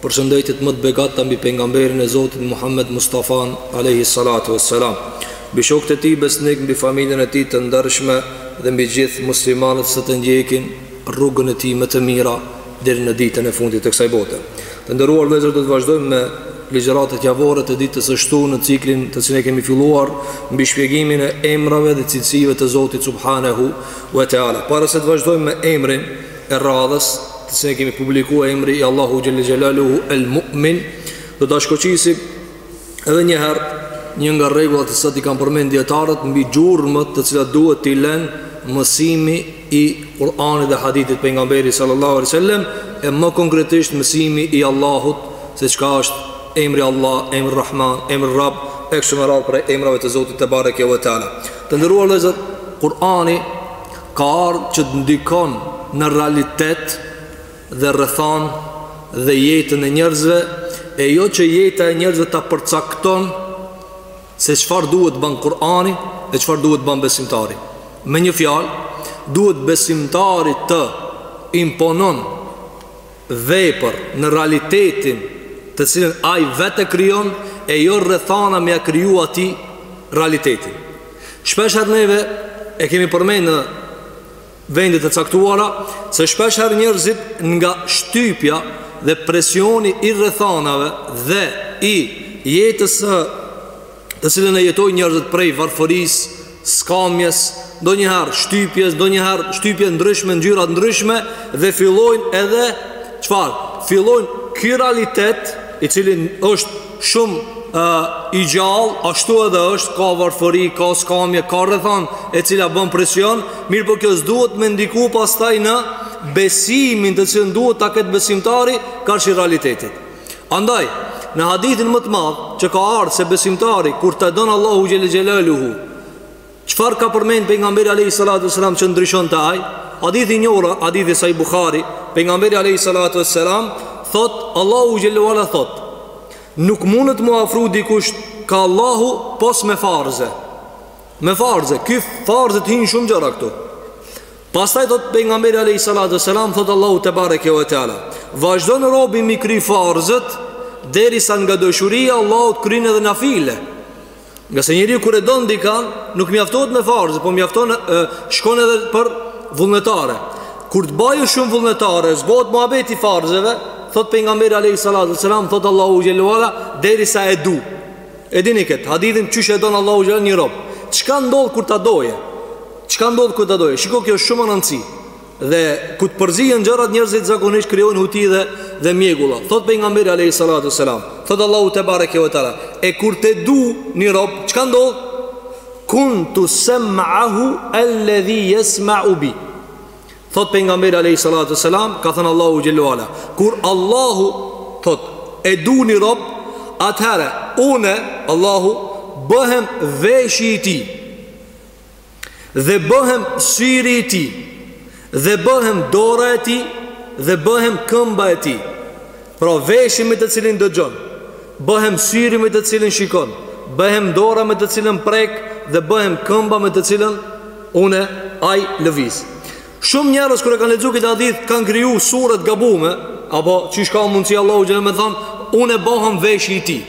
Përshëndetjet më të begata mbi pejgamberin e Zotit Muhammed Mustafan alejhi salatu ves selam, mbi shokët e tij besnikë, mbi familjen e tij të ndershme dhe mbi gjithë muslimanët që e ndjekin rrugën e tij me të mira deri në ditën e fundit të kësaj bote. Të nderuar vëllezër do të vazhdojmë me ligjëratat javore të ditës së shtunë në ciklin të cilin e kemi filluar mbi shpjegimin e emrave dhe cilësive të Zotit subhanehu ve teala. Para se të vazhdojmë me emrin e radhës të cilin e kemi publiku, emri i Allahut xhel-le xhelaluhu el mu'min do ta shkoqisim edhe njëherë një nga rregullat të cilat i kanë përmend dijetarët mbi gjurmët të cilat duhet t'i len mësimi i Kur'anit dhe hadithit të pejgamberit sallallahu alejhi ve sel-lem e më konkretisht mësimi i Allahut se çka është emri Allah, emri Rahman, emri Rab e kështu me radhë prej emrave të Zotit tebareke ve teala të nderuar vëllezër Kur'ani ka ardhë që të ndikon në realitet dhe rrethana dhe jetën e njerëzve e jo që jeta e njerëzve ta përcakton se çfarë duhet të bën Kur'ani dhe çfarë duhet të bën besimtari. Me një fjalë, duhet besimtari të imponon vepër në realitetin të cilën ai vetë e krijon e jo rrethana me ia kriju atij realitetin. Shpesh herë neve e kemi përmend në vende të caktuara se shpesh herë njerëzit nga shtypja dhe presioni i rrethanave dhe i jetës të cilën e jetojnë njerëzit prej varfërisë, skamjes, ndonjëherë shtypjes, ndonjëherë shtypje të ndryshme në ngjyra të ndryshme dhe fillojnë edhe çfarë? Fillojnë ky realitet i cili është Shumë i gjallë, ashtu edhe është, ka varfëri, ka skamje, ka rrethanë e cila bën presion, mirëpo kjo s'duhet me ndiku pastaj në besimin të cilën duhet ta ketë besimtari karshi realitetit. Andaj, në hadithin më të madh që ka ardhur se besimtari kur ta don Allahu xhel-le xhelaluhu Çfarë ka përmend pejgamberi alejhi salatu ves selam që ndryshon te ai? Hadithi i njohur, hadithi sahih Buhari, pejgamberi alejhi salatu ves selam thotë Allahu xhel-le ue ala thotë Nuk mundet m'u afru dikush ka Allahu pos me farze. Me farze, këto farzet hinë shumë gjëra këtu. Pastaj thotë pejgamberi alejhi salatu ves selam thotë Allahu tebareke ve teala. Vazhdon robi m'i kry farzet derisa nga dashuria e Allahut kryen edhe nafile. Ngase njeriu kur e don dikë, nuk mjaftohet me farze, po mjafton shkon edhe për vullnetare. Kur të bajë shumë vullnetare, zgjohet muhabeti farzeve, thotë pejgamberi alejhi salatu ves selam, thotë Allahu xhel-le ue ala, derisa e du. E dini këtë hadithin qysh e don Allahu xhel-le ue ala një rob. Çka ndodh kur ta doje? Çka ndodh kur ta doje? Shiko kjo shumë me rëndësi. Dhe kur të përzihen gjërat njerëzit zakonisht krijojnë huti dhe edhe mjegulla. Thot pejgamberi alayhi salatu wasalam, thot Allahu tebareke ve teala, e kur ta du një rob, çka ndodh? Kuntu sam'ahu alladhi yasma'u bi. Thot pejgamberi alayhi salatu wasalam, ka thënë Allahu xhelle ve ala, kur Allahu thot e du një rob, atëherë unë Allahu bëhem veshi i tij. Dhe bëhem syri i tij Dhe bëhem dora e tij Dhe bëhem këmba e tij Pra veshi me të cilin dëgjon Bëhem syri me të cilin shikon Bëhem dora me të cilën prek Dhe bëhem këmba me të cilën Unë ai lëviz Shumë njerëz kur e kanë lexu këtë hadith Kanë kriju suret të gabume Apo qysh ka mundësi Allahu xhelle me thanë Unë bëhem veshi i tij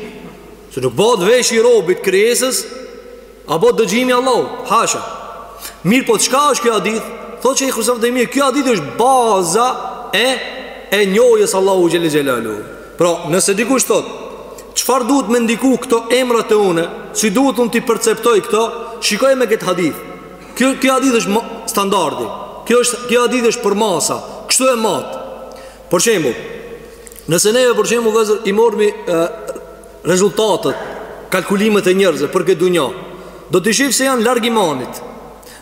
Se nuk bëhet veshi i robit krijesës Apo dëgjimi i Allahut, hasha. Mirëpo çka është ky hadith? Thotë Sheikh Husam Demir, ky hadith është baza e e njohjes Allahu xhelle xhelaluhu. Pra, nëse dikush thotë, çfarë duhet me ndiku këto emra te unë, si duhet unë t'i perceptoj këto, shikoj me këtë hadith. Ky ky hadith është standardi. Ky është ky hadith është përmasa. Kështu e mat. Për shembull, nëse ne për shembull vllezër i morëm Rezultatet, kalkulimet e njerëzve për këtë dunja Do të shihim se janë larg imanit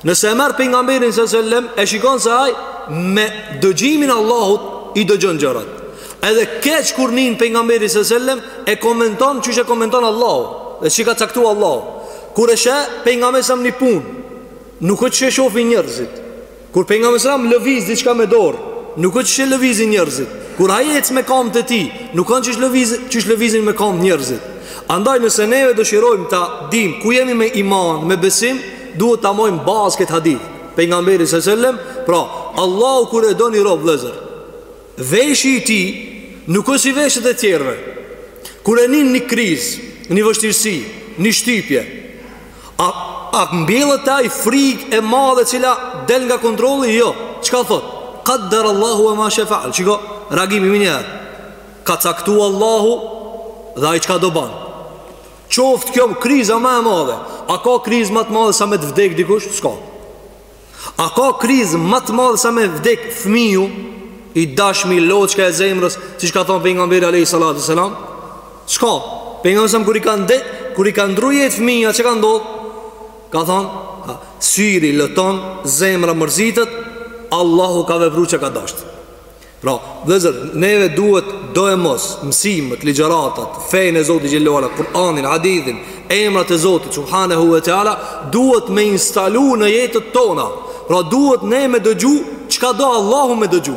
Nëse e merr pejgamberin sallallahu alejhi ve sellem E shikon se ai me dëgjimin e Allahut i dëgjon gjërat Edhe keq kur nin pejgamberi sallallahu alejhi ve sellem E komenton qysh e komenton Allahu Dhe qysh ka caktu Allahu Kur e sheh pejgamberi sellem një punë Nuk është qysh e shofin njerëzit Kur pejgamberi sallallahu alajhi wasallam lëviz diçka me dorë, nuk është qysh lëvizin njerëzit. Kur ai ec me këmbët e tij, nuk është qysh lëviz, qysh lëvizin me këmbë njerëzit. Andaj nëse neve dëshirojmë ta dimë ku jemi me iman, me besim, duhet ta marrim bazë këtë hadith. Pejgamberi sallallahu alajhi wasallam, pra, Allahu kur e do një rob vëllazër, veshi i tij nuk është si veshët e tjerëve. Kur e nin një krizë, një vështirësi, një shtypje, A, a mbillet te ai frikë e madhe cila del nga kontrolli? Jo, çka thot? Kaddar Allahu ve ma shae fe'al Shiko, reagimi menjëherë Ka caktu Allahu dhe ai çka do ban Qoftë kjo kriza ma e madhe A ka krizë ma të madhe sa me të vdek dikush? S'ka A ka krizë ma të madhe sa me vdek fmiju i dashmi loçka e zemrës, siç ka thënë pejgamberi alayhi salatu selam? S'ka. Pejgamberi sa kur i ka nd kur i ka ndrru jetë fmija çka ka ndodh? Ka thënë, syri loton, zemra mërzitet, Allahu ka vepru çka ka dasht. Pra, vëllezër, neve duhet doemos mësimet, ligjëratat, fenë e Zotit xhallahu ala, Kur'anin, hadithin, emrat e Zotit subhanahu wa taala, duhet me instalu në jetët tona. Pra duhet ne me dëgju çka do Allahu me dëgju.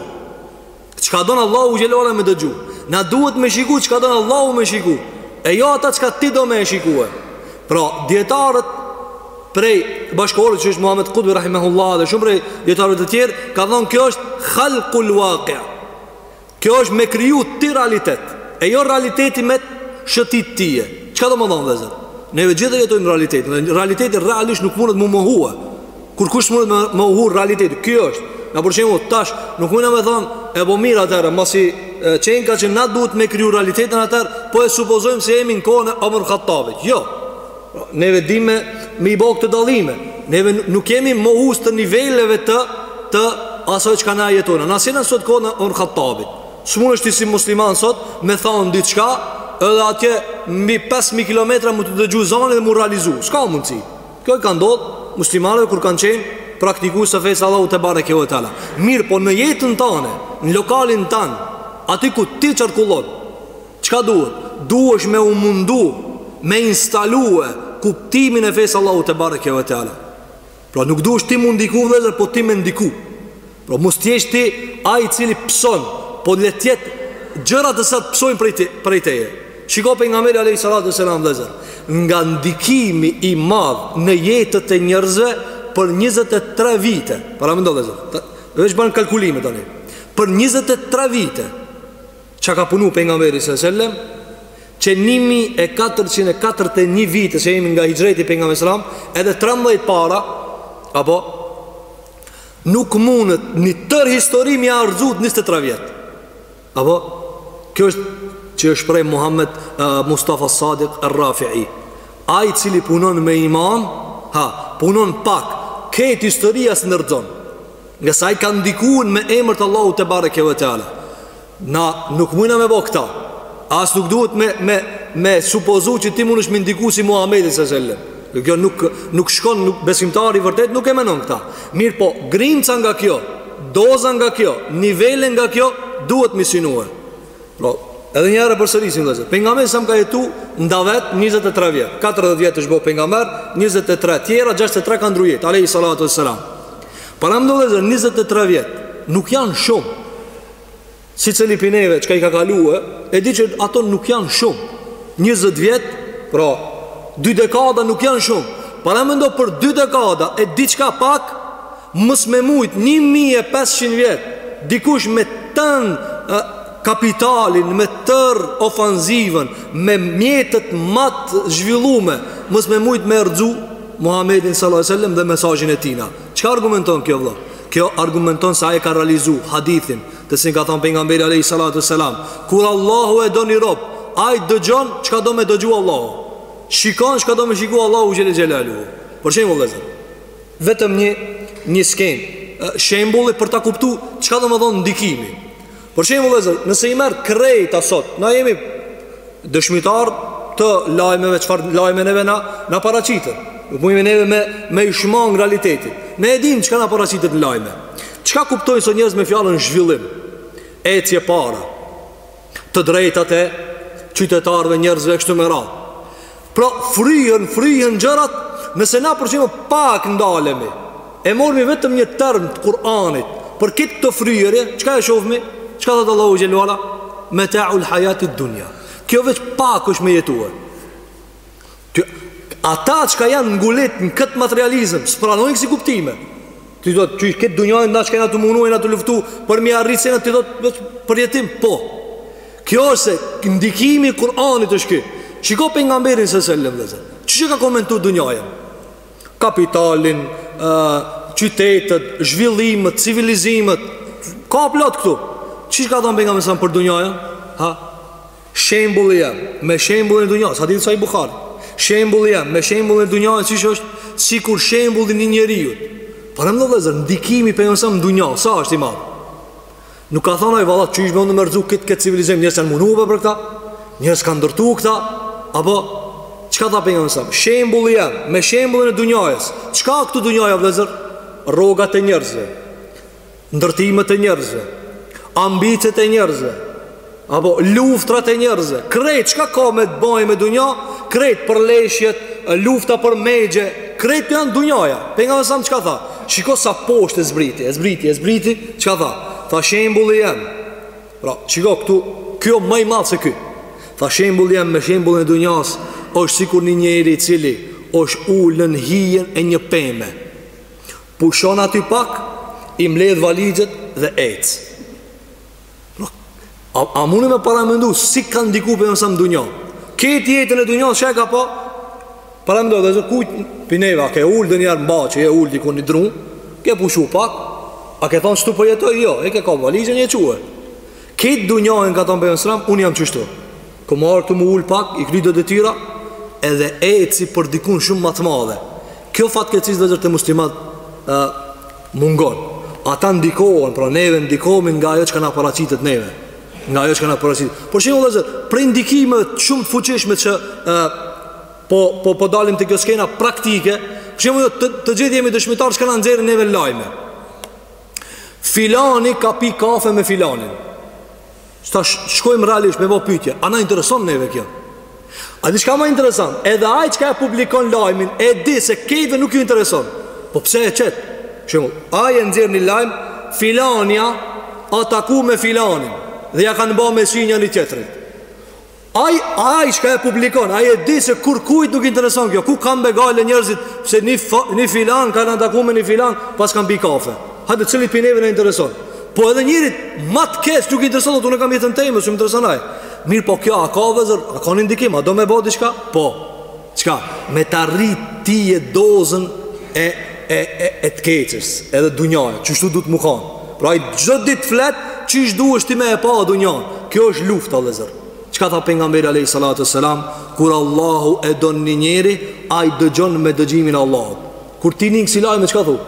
Çka don Allahu xhallahu ala me dëgju. Na duhet me shiku çka don Allahu me shiku. E jo ata çka ti do me shikue. Pra dietarët prej bashkëkohorës që është Muhammed Kudbi Rahimehullah dhe shumë prej dijetarëve të tjerë ka thonë, kjo është khalqul waqi' kjo është me kriju ti realitet e jo realiteti me shëtit tije. Çka do me thonë, vëllezër? Neve gjithë jetojmë realitetin dhe realiteti realisht nuk mundet m'u mohu, kurkush s'mundet me mohu realitetin, kjo është në përshimu. Tash nuk mundet me thonë e po mirë atëherë masi qenka që na duhet me kriju realitetin atëherë po e supozojmë se jemi në kohën e Omer Khattabit. Jo Neve dimë me i bo këto dallime. Neve nuk jemi mohues të niveleve të të asaj çka na e jetojna. Na s'jena sot në kohën Omer Khattabit. S'mundesh ti si musliman sot me thonë diçka edhe atje mbi 5.000 km m'u të dëgju zani dhe m'u realizu. S'ka mundësi. Kjo i ka ndodhë muslimanëve kur kanë qenë praktikues të fesë Allahut tebareke ve teala. Mirëpo në jetën tane në lokalin tanë, aty ku ti qarkullon Çka duhet? Duhesh me u mundu me instalue kuptimin e fesë Allahut tebareke ve teala. Pra nuk duhesh ti m'u ndiku vëllezër, po ti me ndiku. Pra mos të jesh ti ai i cili pson, po le tjetër, gjërat le të psojnë prej te, prej teje. Shiko pejgamberi alayhi salatu selam vëllezër, nga ndikimi i madh në jetët e njerëzve për 23 vite. Paramendo vëllezër, veç ban kalkulime tani. Për 23 vite Çka ka punu pejgamberi sallallahu alajhi wasallam? Që 1441 vite që jemi nga hijreti pejgamberi sallallahu alajhi wasallam, edhe 13 para apo nuk mundet e tër historia me i harru ato 23 vjet. Apo kjo është që është prej Muhammed uh, Mustafa Sadiq Ar-Rafi'i. Ai i cili punon me iman, ha, punon pak, këtë historia s'e harron. Ngase ai ka ndikuar me emër të Allahut tebareke ve teala. Na nuk mujna me bo këta. As nuk duhet me, me, me supozu që ti mundesh me ndiku si Muhammedi a.s. Dhe kjo nuk, nuk shkon, nuk, besimtari i vërtetë nuk e menon këta. Mirëpo, grimca nga kjo, doza nga kjo, nivele nga kjo, duhet me sinue Pra, edhe njëherë përsërisim, vëllezër. Pejgamberi a.s. ka jetu, ndoshta vetëm, 23 vjet. 40 vjet është bo pejgamber, 23 tjera, 63 ka ndrru jetë alejhi salatu ve selam Paramendo vllezër, 23 vjetë, nuk janë shumë. Secili pi neve çka i ka kalue, e di që ato nuk janë shumë. 20 vjetë, pra, dy dekada nuk janë shumë. Paramendo, për dy dekada, e diçka pak, mos me mujtë, 1500 vjetë, dikush me tanë kapitalin, me tërë ofenzivën, me mjetet ma të zhvillume, mos me mujtë me rrëzu Muhammedin s.a.s. dhe mesazhin e tina. Çka argumenton kjo vëlla? Kjo argumenton se ai e ka realizu hadithin, të cilin ka thënë pejgamberi alejhi salatu ve selam, kur Allahu e do ni rob, ai dëgjon çka do me dëgju Allahu. Shikon çka do me shiku Allahu xhele xhelaluhu. Për shembull, vëllezër. Vetëm një një skenë, shembulli për ta kuptu çka do me thanë ndikimi. Për shembull vëllezër, nëse i merr krejta sot, na jemi dëshmitar të lajmeve, çfarë lajme neve na na paraqiten. S'mujmë neve me me iu shmang realitetit. Ne e dimë çka na paraqitet në lajme. Çka kuptojnë sot njerëz me fjalën zhvillim? Ecje para. Të drejtat e qytetarëve, njerëzve kështu me radhë. Pra fryhen, fryhen gjërat Nëse na për shembull pak ndalemi E mormi vetëm një term të Kur'anit Për këtë të fryrë Çka e shofmi? Çka thotë Allahu xhele ve ala? Metaul hajatid dunja Kjo veç pak është me jetue Ata çka janë ngulit në këtë materializm S'pranojnë kësi kuptime Ti do të qysh këtë dunjanë Na çka jemi tu u munu e na tu luftu Për me i arritë se në ti do të përjetim Po Kjo është se ndikimi i Kur'anit është ky. Shiko pejgamberin sallallahu alajhi wasallam vëllezër. Qysh e ka komentu dunjanë? Kapitalin, ë qytetet, zhvillimet, civilizimet, ka plot këtu. Qysh ka thënë pejgamberi sallallahu për dunjanë? Ha. Shembulli jem, me shembullin e dunjasë, hadith sahih Buhari. Shembulli jem, me shembullin e dunjasë, qysh është sikur shembulli i një njeriu. Paramendo vëllezër, ndikimi pejgamberi sallallahu alajhi wasallam në dunja, sa është i madh? Nuk ka thanë ai valla qysh mundem me rrëzu kit kët civilizim njerëz janë munue për këtë. Njerëz kanë ndërtuar këtë. Apo çka tha pejgamberi s.a.s.? Shembulli jem me shembullin e dunjajës. Çka këtu dunjaja vëllezër? Rrogat e njerëzve. Ndërtimet e njerëzve. Ambicet e njerëzve. Apo luftrat e njerëzve, krejt çka ka me të bëjë me dunja, krejt përleshjet, lufta për megje, krejt janë dunjaja. Pejgamberi s.a.s. çka tha? Shiko sa poshtë e zbriti, e zbriti, e zbriti, çka tha? Tha shembulli jam. Pra, shiko këtu, kjo më i madh se ky. Tha shembulli jem me shembullin e dunjasë, është sikur një njeri i cili është ulë në hijen e një peme. Pushon aty pak, i mbledh valixhet dhe ecë. A, a mundi me paramendu si ka ndiku për nësëm dunjo? Ketë jetën e dunjo, që e ka pa? Paramendu, dhe zë kujtë për neve, a ke ullë dhe njerë mba që e ullë dikon një dru, ke pushu pak, a ke thonë shtu përjetoj, po jo, e ke ka valizën e quë. Ketë dunjo e në ka thonë për nësëm, unë jam qështu. Kë më arë të më ullë pak, i kry dhe dhe tira, edhe e si për dikun shumë matë madhe. Kjo fatke cisë dhe zërë të muslimat, mungon. Ata ndikohen, pra neve ndikohemi nga ajo çka na paraqitet neve. Nga ajo çka na paraqitet. Për shembull, vëllazër, prej ndikimeve shumë të fuqishme që ë po po po dalim te kjo skena praktike, për shembull, jo, të, të gjithë jemi dëshmitar çka na nxjerrin neve lajme. Filani ka pi kafe me filanin. Sta shkojmë realisht me bo pytje A na intereson neve kjo A di çka ma interesant Edhe ai çka e publikon lajmin E di se krejtve nuk ju intereson Po pse e qet Shembull ai e nxjerr një lajm Filanja a taku me filanin Dhe ja kanë ba me sy njani-tjetrit Ai, ai çka e publikon, ai e di se kurkujt nuk i intereson kjo. Ku kanë me gajle njerëzit pse një një filan ka lan takim me një filan, pas kanë pi kafe. Hajde cili pi neve na intereson. Po edhe njerit ma të keq nuk i intereson, thot, unë kam jetën time, s'më intereson ai. Mirëpo kjo a ka vllezër, a ka një ndikim, a do me bo diçka? Po. Çka? Me ta rrit ty dozën e e e e të keqes, edhe dunjaja, qishtu duhet me kanë. Pra ai çdo ditë flet qysh duhesh ti me e pa dunjan. Kjo është lufta, vëllezër. Çka tha pejgamberi alejhi salatu selam, kur Allahu e don një njeri, ai dëgjon me dëgjimin e Allahut. Kur ti nin ksi lajme çka thu?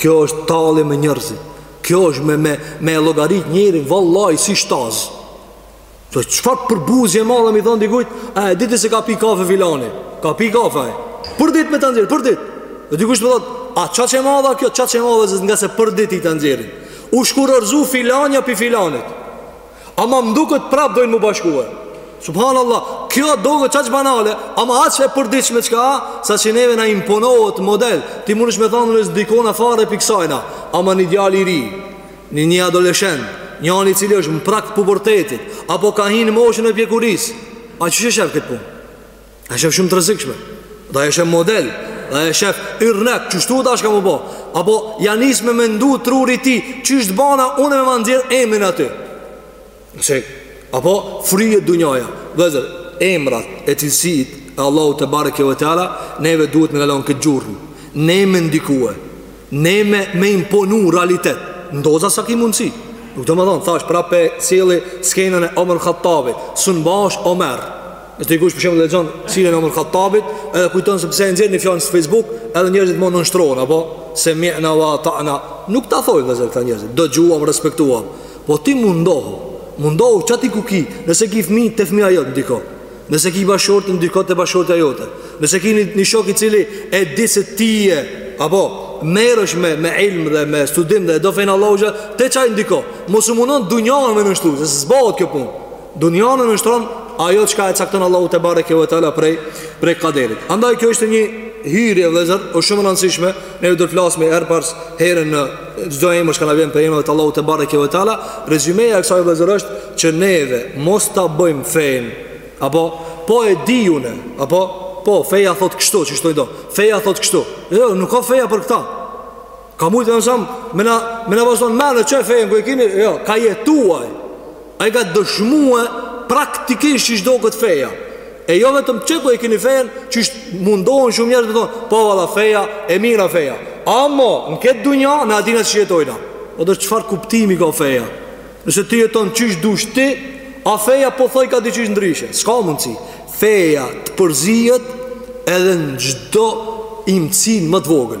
Kjo është tallje me njerëzit. Kjo është me me me e llogarit njerin vallahi si shtaz. Të çfarë përbuzje madhe me i thonë dikujt A e di ti se ka pi kafe filani Ka pi kafe e Për dit me ta nxjerr, për dit Dhe dikush me thonë A qaq e madhe kjo, qaq e madhe Ngase për dit i ta nxjerrin U shkurorzu filanja pi filanit Ama m'duket prap dojnë mu bashkue Subhanallah Kjo doket qaq banale Ama aq e përditshme çka Saqë neve na imponohet model Ti munesh me thonë un s'ndikona fare pi kësajna Ama një djalë i ri Një, një adoleshent, njani i cili është në prag të pubertetit, apo ka hinë moshën e pjekuris, ai qysh e shef këtë punë? A e shef shumë të rrezikshme, dhe e shef model, dhe e shef yrnek, qështu tash ka m'u bo, apo ja nis me mendu truri i tij, qysh t'bana unë me ma nxjerr emrin aty. Se, a po fryet dunjaja Vllezër, emrat, e cilësit E Allahut tebareke ve teala Neve duhet me na lon këtë gjurmë Ne me ndikue Ne me, me imponu realitet N'doza sa ki mundësi Nuk domethonë, thash, prap e sjelli Skenën e Omer Hattabit S'un bahesh Omer Nëse dikush për shembull lexon siren e Omer Khattabit, edhe kujton se pse e nxjerr në fjalë në Facebook, edhe njerëzit më nënshtrohen apo semi'na wa ata'na. Nuk ta thojnë vëllazër këta njerëz, dëgjuam, respektuam. Po ti mundohu, mundohu qaty ku ki, nëse ki fëmijë te fëmija jote ndiko. Nëse ki bashkëshortë ndiko te bashkëshortja jote. Nëse ki një shok i cili e di se ti je apo merresh me me ilm dhe me studim dhe do fenë e Allahut, te qaj ndiko. Mos u mundo dunjanë me nënshtru, se s'bëhet kjo punë. Dunjanën e nënshtron ajo çka e cakton Allahu te bareke ve teala prej prej kaderit. Andaj kjo ishte një hyrje vëllazër, është shumë e rëndësishme, ne do të flasim herë pas here në çdo emër që na vjen për emrat e Allahu te bareke ve teala. Rezymeja e kësaj vëllazër është që neve mos ta bëjmë fenë apo po e di unë apo po feja thotë kështu, qysh thonë do. Feja thotë kështu. Jo, nuk ka feja për këtë. Ka mujt resuli me na, me na vazhdu me na thënë qe fenë ku e kini, jo, ka jetu, ai ka dëshmue praktikisht qysh thotë feja E jo vetëm qe ku e kini fenë Qysh mundohen shumë njerëz me thonë Po valla feja, e mira feja Amo, në këtë dunja, në adetet që jetojna Atëherë çfarë kuptimi ka feja Nëse ti jeton qysh dush ti A feja po thoj ka diqysh ndryshe S'ka mundësi Feja të përzijet edhe në çdo imtësi më të vogël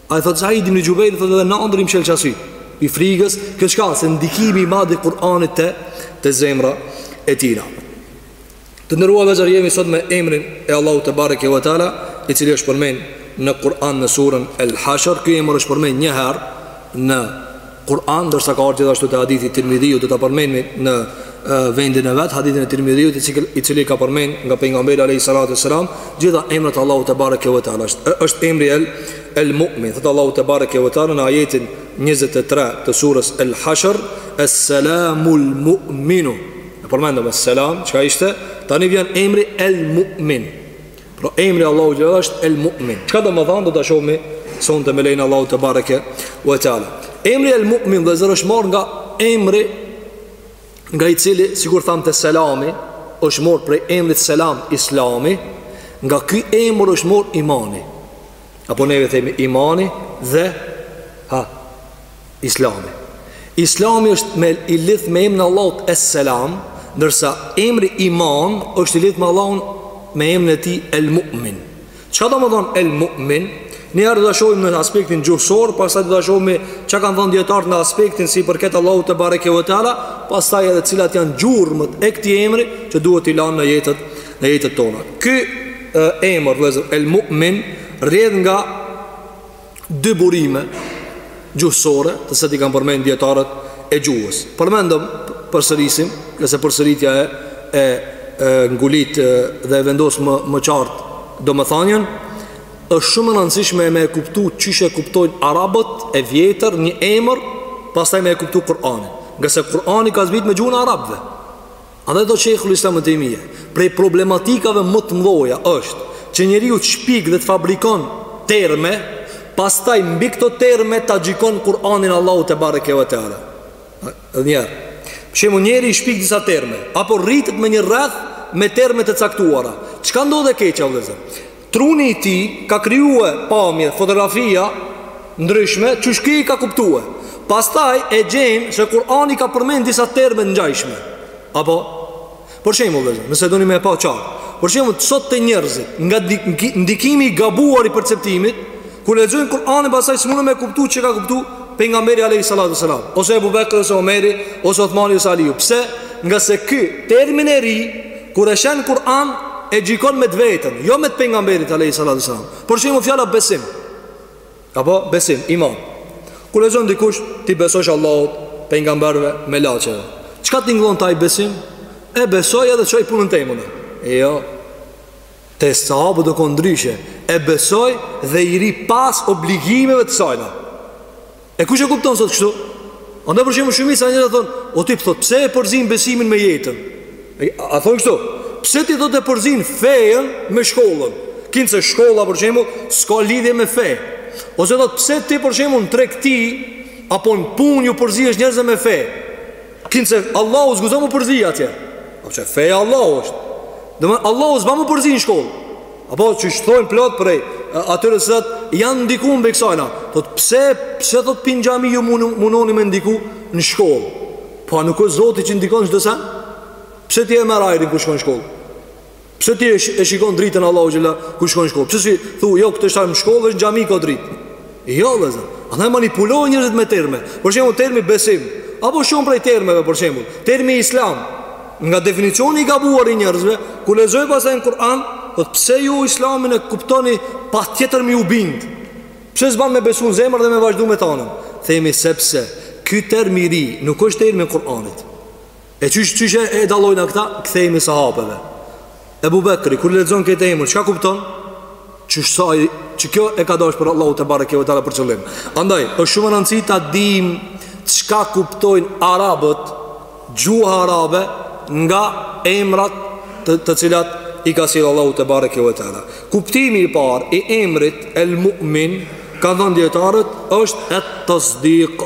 Ai thotë Said ibn Xhubejri, thotë edhe në andërr i m'shel qata sy, i frikës, prej çka, se ndikimi i madh i Kur'anit te, te zemra e tira. Të nderuar vëllezër jemi sot me emrin e Allahut tebareke ve teala, i cili është përmen në Kur'an në suren El Hashr, ky emër është përmen një herë në Kur'an, ndërsa ka ardhur gjithashtu te hadithi i Tirmidhiut, do ta përmendim në vendin e vet, hadithin e Tirmidhiut, i cili i cili ka përmend nga pejgamberi alayhi salatu sallam, gjitha emrat e Allahut te bareke ve teala. Është është emri El El Mu'min. Thotë Allahu te bareke ve teala në ajetin 23 të sures El Hashr, Es-selamul mu'minu. E përmendëm es-selam, çka ishte? Tani vjen emri El Mu'min. Pra emri i Allahut xhele është El Mu'min Çka domethënë do ta shohim Sonte me lejen e Allahut tebareke ve teala Emri El Mu'min vëllezër është marrë nga emri Nga i cili, sikur thamë te selami është marrë prej emrit selam islami Nga ky emër është marrë imani Apo neve themi imani dhe Ha Islami. Islami është me i lidh me emrin e Allahut Es-Selam, ndërsa emri Iman është i lidh me Allahun me emrin e tij El-Mu'min. Çka domethënë El-Mu'min? Ne do ta shohim në aspektin gjuhësor, pastaj do të shohim çka kanë thënë dijetarët në aspektin sa i përket Allahut te bareke ve teala, pastaj edhe cilat janë gjurmët e këtij emri që duhet t'i lanë në jetët në jetët tona. Ky emër, vëllazër, El-Mu'min rrjedh nga dy burime gjuhësore të cilët i kanë përmend dijetarët e gjuhës përmendim përsërisim ngase përsëritja e, e, e ngulit dhe e vendos më, më qartë domethënien është shumë e rëndësishme e me e kuptu qysh e kuptojnë arabët e vjetër një emër pastaj me e kuptu Kur'anin ngase Kur'ani ka zbrit me gjuhën arabëve Andaj thotë Shejhul Islam Ibn Taymija, prej problematikave më të mëdha është që njeriu të shpik dhe të fabrikon terme, pastaj mbi këto terme ta gjykon Kur'anin e Allahut te bareke ve teala. Edhe një herë. Për shembull, njeriu shpik disa terme, apo rritet me një rreth me terme të caktuara. Çka ndodh e keq, o vëllezër? Truni i tij ka krijue pamje, fotografi të ndryshme, qysh ky i ka kuptue. Pastaj e gjen se Kurani ka përmend disa terme të ngjajshme. Apo, për shembull, vëllezër, nëse doni me e pa qartë, për shembull, sot te njerëzit, nga ndikimi i gabuar i perceptimit, kur lexojnë Kur'anin pastaj s'munden me kuptu çka ka kuptu pejgamberi alayhi salatu wassalam, ose Abu Bekri ose Omeri, ose Uthmani ose Aliu. Pse? Ngase ky termin e ri Kur e sheh n'Kur'an e gjykon me të vetën, jo me të pejgamberit alayhi salatu sallam. Për shembull fjala besim. Apo besim, iman. Kur lexon dikush t'i besosh Allahut, pejgamberëve, melaçeve. Çka tingëllon te ai besim? E besoj edhe çoj punën temën. E jo. Te sahabët u kon ndryshe, e besoj dhe i rri pas obligimeve të sajna. E kush e kupton sot kështu? Andaj për shembull shumica e njerëzve thonë, o ti p'thotë, pse e përzin besimin me jetën? E, a thonë kështu? Pse ti thotë e përzin fejen me shkollën? Kinse shkolla për shembull s'ka lidhje me fe. Ose thotë pse ti për shembull në tregti apo në punë ju përzihesh njerëzve me fe? Kinse Allahu s'guxon m'u përzi atje A për shembull feja e Allahut është Domethënë Allahu s'ban m'u përzi në shkollë Apo qysh thojnë plot prej Atyre që janë ndiku mbi kësajna Thot pse, pse thot pi n'xhami ju munoni me ndiku në shkollë Po a nuk është zoti që ndikon çdo send Pse ti e merr ajrin kur shkon në shkollë Pse ti e shikon dritën e Allahut kur shkon n'shkollë? Pse s'i thu jo këtë s'ban në shkollë veç n'xhami ka dritë. Jo vllezër. Ata i manipulojnë njerëzit me terme. Për shembull termi besim apo shumë prej termeve për shembull, termi islam nga definicioni i gabuar i njerëzve, kur lexojnë pastaj në Kur'an, thot pse ju islamin e kuptoni patjetër m'iu bind? Pse s'ban me besu në zemër dhe me vazhdu me tanen? Themi sepse, ky term i ri nuk është termi i Kur'anit. E qysh qysh e dallojmë këta kthehemi sahabëve. Ebu Bekri kur lexon këtë emër, çka kupton? Qysh sa ai, që kjo e ka dashur për Allahu tebareke ve teala për qëllim. Andaj, është shumë me rëndësi ta dimë çka kuptojnë arabët, gjuha arabe nga emrat të, të cilat i ka sjellë Allahu tebareke ve teala. Kuptimi i parë i emrit El Mu'min, kanë thënë dietarët, është et-tasdiq.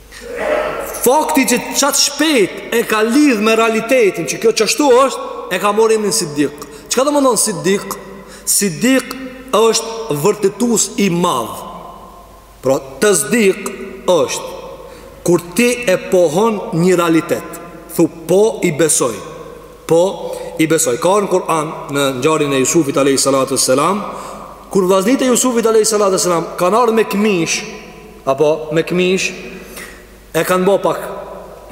Fakti që qat shpejt e ka lidh me realitetin, që kjo qashtu është, e ka marrë emrin Siddiq. Çka domethonë Siddiq? Siddiq është vërtetues i madh. Pra, tasdiq është kur ti e pohon një realitet. Thu po i besoj. Po i besoj. Ka ardh në Kur'an në ngjarjen e Jusufit alayhis salatu wassalam, kur vllaznit e Jusufit alayhis salatu wassalam kanë ardh me këmishë Apo me këmish E kanë bo pak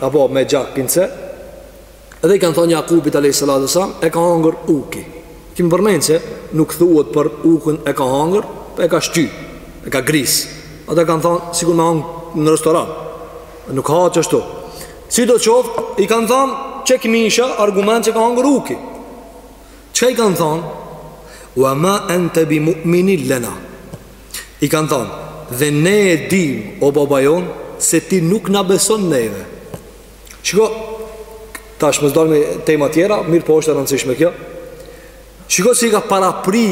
Apo me gjak pis Edhe i kanë thonë Jakubit a.s. E ka hangër uki Kemi përmend se nuk thuhet për ukun e ka hangër Por po e ka shqy E ka gris Ata e kanë thonë sikur me hangër në restorant Nuk ha qashtu Sidoqoftë i kanë thonë Qe këmisha argument që ka hangër uki Çka i kanë thonë? Wa ma ente bi mu'minin lena I kanë thonë Dhe ne e dim o baba jonë Se ti nuk na beson neve Shiko Tash më s'dojmë me tema tjera Mirëpo është e rëndësishme kjo Shiko si i ka parapri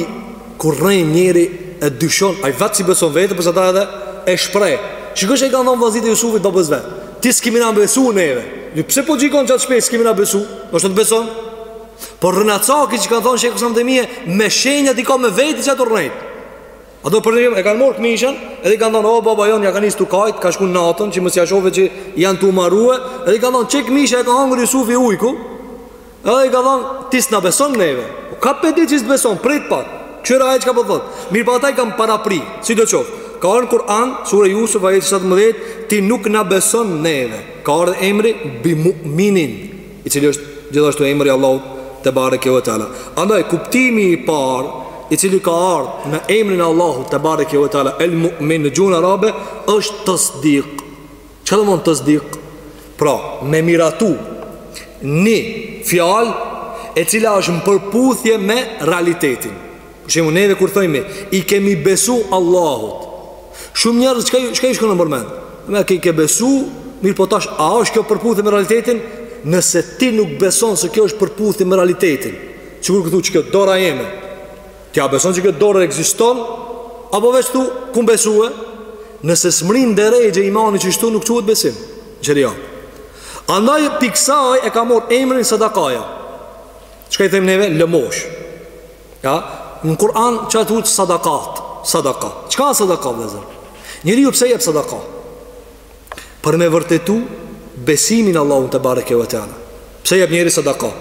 Kur rren njeri e dyshon Ai vetë s'i beson vetes Për qata edhe e shpreh Shiko ça i kanë thonë vllaznit e Jusufit babës vet Ti s'ki me na besu neve Pse po gjikon qatë shpejt s'ki me na besu Ndoshta të beson Por rrenacaki që kanë thonë shekë kësam të mije Me shenjat i ka me vete që asht tu rrejt Ata pra e kanë morr këmishën Edhe i kanë thonë, o baba jonë, ia kanë nis tu kajtë Kanë shku natën që mos ia shohë që janë tu marrue Edhe i kanë thonë, qe këmisha e ka hangër Jusufin ujku Edhe i kanë thonë, ti s'na beson neve Po kah po e di që s'të beson, prit pak Kqyre çka po thotë Mirëpo ata i kanë parapri, sidoqoftë Ka ardh në Kur'an, sure Jusuf, ajeti 17 Ti nuk na beson neve Ka ardh edhe emri, bi mu'minin i cili është gjithashtu emri i Allahut tebareke ve teala. Andaj kuptimi i parë, i cili ka ardh në emrin e Allahut tebareke ve teala El Mu'min në gjuhën arabe, është tasdik. Çfarë do të thotë tasdik? Pra, me miratu një fjalë e cila është në përputhje me realitetin. Për shembull, neve kur thojmë i kemi besu Allahut. Shumë njerëz çka çka i shkon në mend. Me ke ke besu, mirëpo tash a është kjo përputhje me realitetin? Nëse ti nuk beson se kjo është përputhje me realitetin, sikur këtu që kjo dora jeme. Ti a beson se kjo dora ekziston? Apo veç thu kom besue? Nëse s'mrrin derexhe imani qeshtu nuk quhet besim. Sheriat. Andaj prej ksaj e ka marr emrin sadakaja. Çka i thojmë neve? Lëmosh. Ja, në Kur'an çka u qujt sadakat Sadaka Çka o sadaka, vllezër? Njeriu pse jep sadaka Për me vërtetu besimin n'Allahun tebareke ve teala Pse jep njeriu sadaka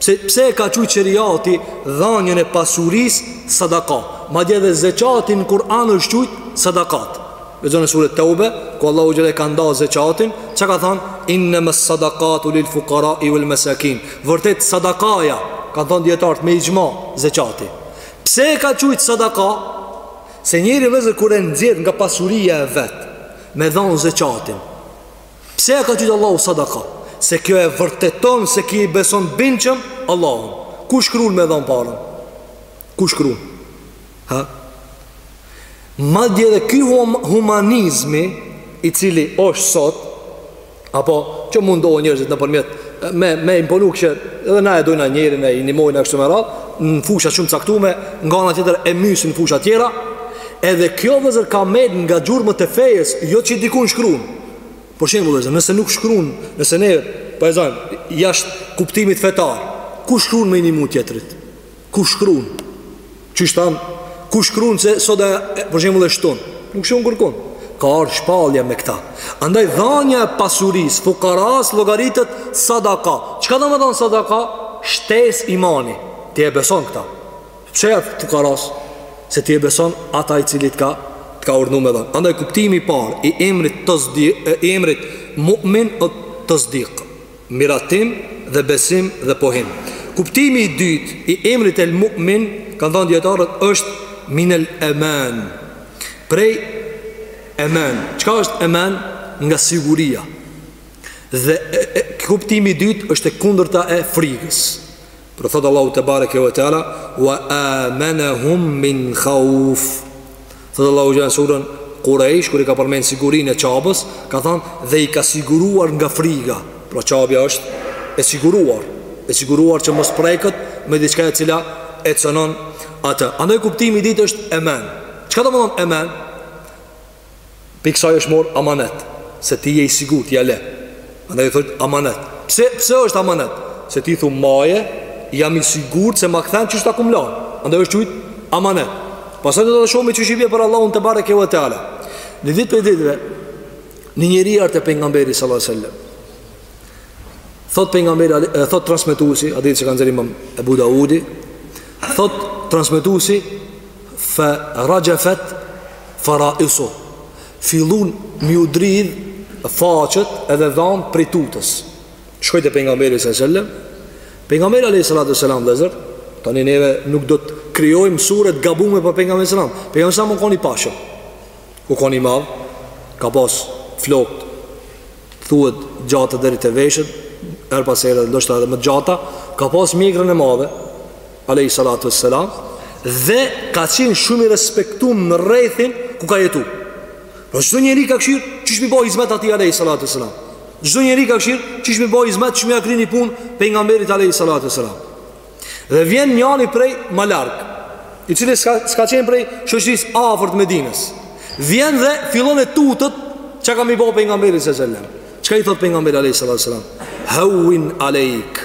Pse, pse e ka qujt Sheriati dhanien e pasurisë sadaka Madje edhe zeqati në Kur'an është qujt sadakat Lexoni suret Tawbe, ku Allahu xhele e ka nda zekatin, çka ka thënë innama sadaqatu lil fuqarai wal masakin. Vërtet sadakaja, kanë thënë dijetarët me ixhma zekati. Pse e ka qujt sadaka? Se njeriu vllezër kur e nxjerr nga pasuria e vet me dhon zekatin. Pse e ka qujt Allahu sadaka? Se kjo e vërteton se ky i beson bindshëm Allahut. Ku shkruan me dhon paren? Ku shkruan? Ha? Madje edhe ky humanizmi i cili është sot apo që mundohen njerëzit nëpërmjet me me imponu që edhe na e dojna njerin e nimojna kështu me radhë, në fusha shumë caktume, nga ana tjetër e mysin në fusha tjera, edhe kjo vllezër ka met nga gjurmët e fejës, jo që dikun shkruan. Për shembull, nëse nuk shkruan, nëse ne po e zon jashtë kuptimit fetar, ku shkruan me i nimu tjetrit? Ku shkruan? Qysh thamë, ku shkruan se sot për shembull e shton? Nuk shkruan kërkun. Ka ardh shpallja me këta. Andaj dhanja e pasurisë fukarasë llogaritet sadaka. Çka domethanë sadaka? Shtesë imani. Ti e beson këta. Pse ja fukarasë? Se ti e beson ata i cili t'ka, të ka urdhnu me dhanë. Andaj kuptimi i parë i emrit, tesdik, i emrit, mu'min, o tesdik. miratim dhe besim dhe pohim. Kuptimi i dytë i emrit El Mu'min, kanë thënë dijetarët, është minel eman. Prej emen. Çka është emen? Nga siguria. Dhe kuptimi i dytë është e kundërta e frigës. Por thotë Allahu tebareke ve teala, Wa amanahum min khauf. Thotë Allahu xhele në suren Kurejsh kur i ka përmend sigurinë e Qabës, ka thënë dhe i ka siguruar nga friga. Pra Qabja është e siguruar, e siguruar që mos preket me diçka e cila e cënon atë. Andaj kuptimi i dytë është emen. Çka domethonë emen? Pi kësaj është mor amanet, se ti je i sigurt, ja le. Andaj i thotë amanet. Pse pse është amanet? Se ti thu maje, jam i sigurt se ma kthen çish ta kum lan. Andaj është qujt amanet. Pastaj do të shohim me çish i vjen për Allahun tebareke ve teala. Ni ditë pi ditëve, ni njeri ardh te pejgamberi sallallahu alaihi wasallam. Thot pejgamberi, thot transmetuesi, hadith që ka nxerr imam Abu Daudi, thot transmetuesi Fe rajefet faraisuhu Fillun m'ju dridh Faqet edhe dhamë prej tutës Shkoj te pejgamberi së sellem Pejgamberi alejhi salatu ve selam vëllezër Tani neve nuk do të krijojmë suret gabume për pejgamberin së sellem Pejgamberi së sellem u kon i pashëm U kon i madh Ka pas flokt Thuhet gjata deri te veshët Herë pas here ndoshta edhe më gjata Ka pas mjekrën e madhe alejhi salatu selam dhe ka qenë shumë i respektuar në rrethin ku ka jetu. Po çdo njeri ka kshyr, çish mi bo hizmet atij alejhi salatu selam. Çdo njeri ka kshyr, çish mi bo hizmet, çish mia kry ni punë pejgamberit alejhi salatu selam. Dhe vjen njani prej ma larg, i cili s'ka s'ka qenë prej shoqërisë afërt të Medinës. Vjen dhe fillon e tutët çka ka mi bo pejgamberi sallallahu alejhi wasallam. Çka i thot pejgamberi alejhi salatu selam? Hawin alejk.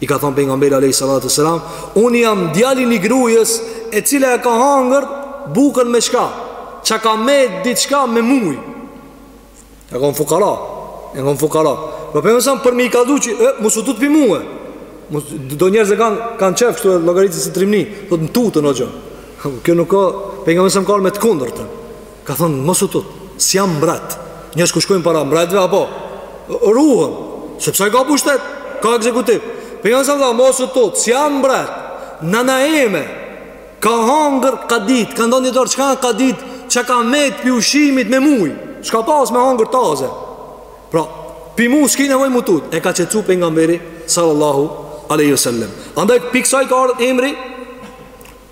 I ka than pejgamberi alayhi salatu selam, unë jam djali i ni grujës e cila e ka hangër bukën me çka? Çka ka met diçka me muj. U kon fukara. U kon fukara. Po pse më për mi kallxu çi, e mos u tut pi mua. Do njerëz e kanë kanë çef kshtu e llogaritin si trimni, thot m'tuten o gjë. Kjo nuk ka, pejgamberi sellem ka ardh me të kundërtën. Ka thonë, mos u tut, s'jam mbret. Njerz kur shkojnë para mbretve, apo, ruhën, sepse e ka pushtet, ka ekzekutiv. Pejgamberi sellem ka thonë, mos u tut, s'jam mbret. Nana eme, ka hangër kadit, kanë thonë dijetarët, çka kadit, çka ka met pi ushqimit me muj, s'ka pas me hangër taze. Pra, pi mu s'ki nevoj mu tut, e ka qetsu pejgamberi, sallallahu aleyhi sallem. Andaj, pi ksaj ka ardh emri,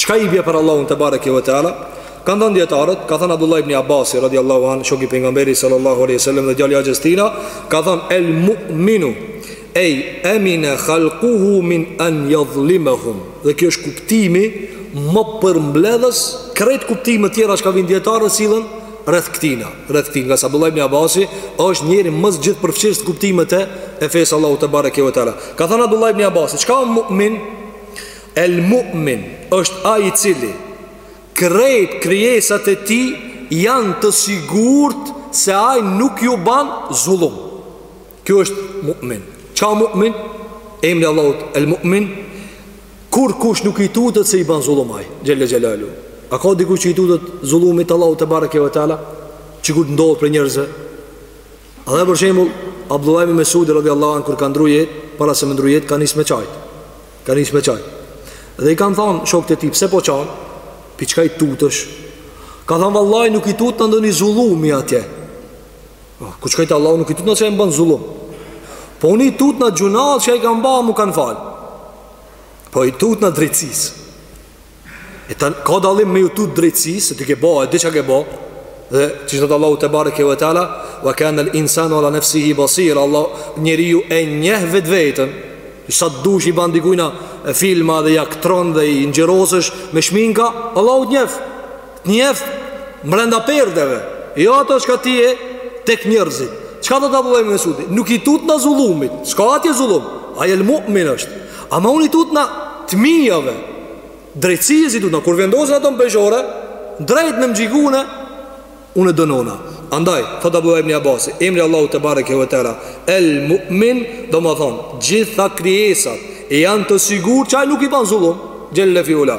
Çka i bje për Allahun tebareke ve teala Kanë thonë dijetarët Ka thënë Abdullah ibn Abasi Radi Allahu anhu Shoku i pejgamberit Sallallahu aleyhi sallam Dhe djali i axhës tina Ka thënë El mu'minu Ej emine khalkuhu min en jadhlimehum Dhe kjo është kuptimi Më përmbledhës Krejt kuptimet tjera Çka vinë dijetarët sillen Rreth këtina Rreth këtina Se Abdullah ibn Abasi është njeri më gjithëpërfshirës kuptimet e fesë Allahut tebareke ve teala Ka thënë Abdullah ibn Abasi Çka mu'min El Mu'min është ai i cili krejt krijesat e tij janë të sigurt se ai nuk ju ban zullum. Ky është Mu'min. Çka Mu'min? Emri Allahut El Mu'min. Kurkush nuk i tutet se i ban zullum ai, Xhelle Xhelalu. A ka dikush që i tutet zullumit Allahut te bareke ve teala? Sikur ndodh prej njerëzve? A dhe për shembull Abdullah ibn Mesud radiallahu anhu kur ka ndrru jetë, para se me ndrru jetë ka nis me qajt. Ka nisë me qaj Dhe i kanë thonë shokt e tij Pse po qan Pi çka i tutesh Ka thonë vallahi nuk i tutna ndonjë zullumi atje ah, Ku shkoj te Allahu nuk i tutna se m'ban zullum Po unë i tutna gjynat çka i kam ba mu kanë falë Po i tutna drejtsisë E ka dallim me ju tut drejtësisë se ti ke bë, e di çka ke bë. Dhe qysh thotë Allahu te bareke ve teala, wa kana al insanu ala nafsihi basira. Allah njeriu e njeh vetveten. Sa dush i ban dikujna filma dhe aktron dhe i ngjyrosesh me shminka, Allahu të njeh. Të njef mrenda perdeve Jo ato çka ti je tek njerzit Çka thotë Abdullah ibn Mesudi? Nuk i tutna zullumit S'ka atje zullum Ai el mu'min është Ama unë i tutna të mijave Drejtësisë i tutna Kur vendosen ato në peshore Drejt me më gjyku Unë dënona Andaj, thot Abdullah ibni Abasi, emri Allahut te bareke ve teala, el mu'min, domethonë, gjitha krijesat janë të sigurt, që ai nuk i ban zullum, xhelle fi ula.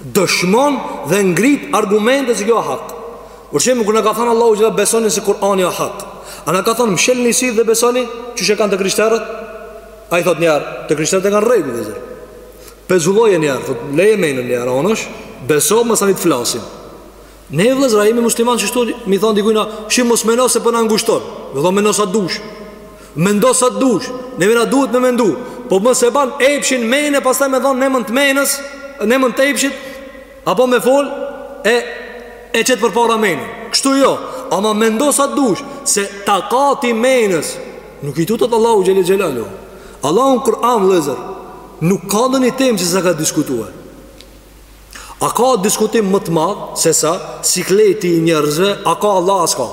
dëshmon dhe ngrit argumente se kjo është hak. Për shembull, kur na ka thënë Allahu që besoni se Kur'ani është hak, a na ka thënë mshelni sytë dhe besoni, qysh e kanë të krishterët? Ai thotë një herë, të krishterët e kanë rregull edhe. Pezulloje një herë, thotë, leje menën një herë, anësh, beso masanej të flasim. Ne vëllezër, jemi musliman qishtu Me i thonë dikujna, shi mos meno se po na ngushton Me thonë meno sa dush Mendo sa dush Ne vina duhet me mendu Po mos e ban epshin mene Pastaj me thonë n'emën të menës N'emën të epshit Apo me fol E, e qet përpara menën Kështu jo Ama mendo sa dush Se takati menës Nuk i tutet Allahu Xhelle Xhelalu Allahu në Kur'an vllezër Nuk ka ndonjë temë që s'e ka diskutuar A ka diskutim më të madh sesa sikleti i njerëzve, a ka Allah a s'ka.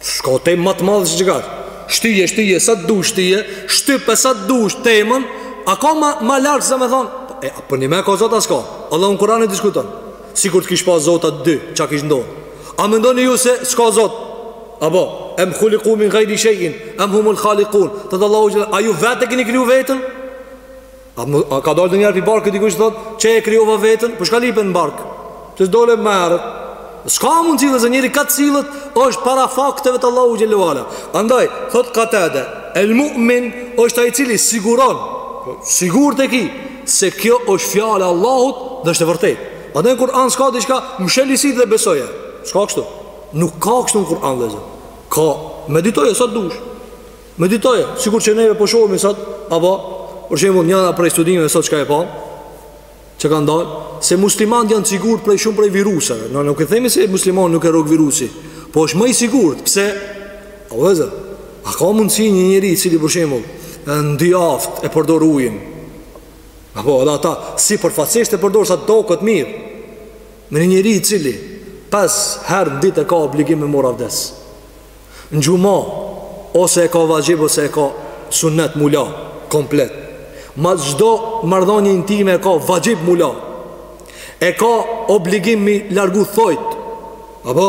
S'ka temë më të madhe se qika. Shtyje, shtyje sa të dush shtyje, shtype sa të dush temën, a ka më më lart se me thon, po, a përnime ka zot a s'ka. Allahu n' Kur'an e diskuton. Sikur të kish pas zota dy, çka kish ndodh. A mendoni ju se s'ka zot? Apo em khuliqu min ghairi shay'in am humul khaliqun. Thotë Allahu a ju vetë e keni kriju veten? A, më, a ka dalë naj njeri pi barku, dikush të thotë, që e krijova veten, po çka lype në bark, pse s'dole më herët. S'ka mundsi, se njeri kah sillet, është para fakteve të Allahu xhel-le ue ala. Andaj, thotë Katade, el mu'min është ai i cili siguron, po, sigurt e ki, se kjo është fjala e Allahut dhe është e vërtetë. Andaj në Kur'an s'ka diçka mshele syt dhe besoje. S'ka kështu. Nuk ka kështu në Kur'an vllezër. Ka, meditoje, sa dush. Meditoje, sikur që neve po shohim sot, apo për shembull njëra prej studimeve sot çka e pa, që kanë dalë se muslimanët janë të sigurt prej shumë prej viruseve. Ne nuk e themi se muslimanin nuk e rrok virusi, po është më i sigurt. Pse? A vllezër, a ka mundësi një njeri i cili për shembull në dy javë e përdor ujin? Apo edhe at që sipërfaqësisht e përdor sa me u dok mirë. Me një njeri i cili pes herë në ditë e ka obligim me marr avdes. Në xhuma ose e ka vaxhib ose e ka sunnet m'u la komplet. Mas çdo marrëdhënie intime e ka vaxhib m'u la. E ka obligim m'i largu thojt. Apo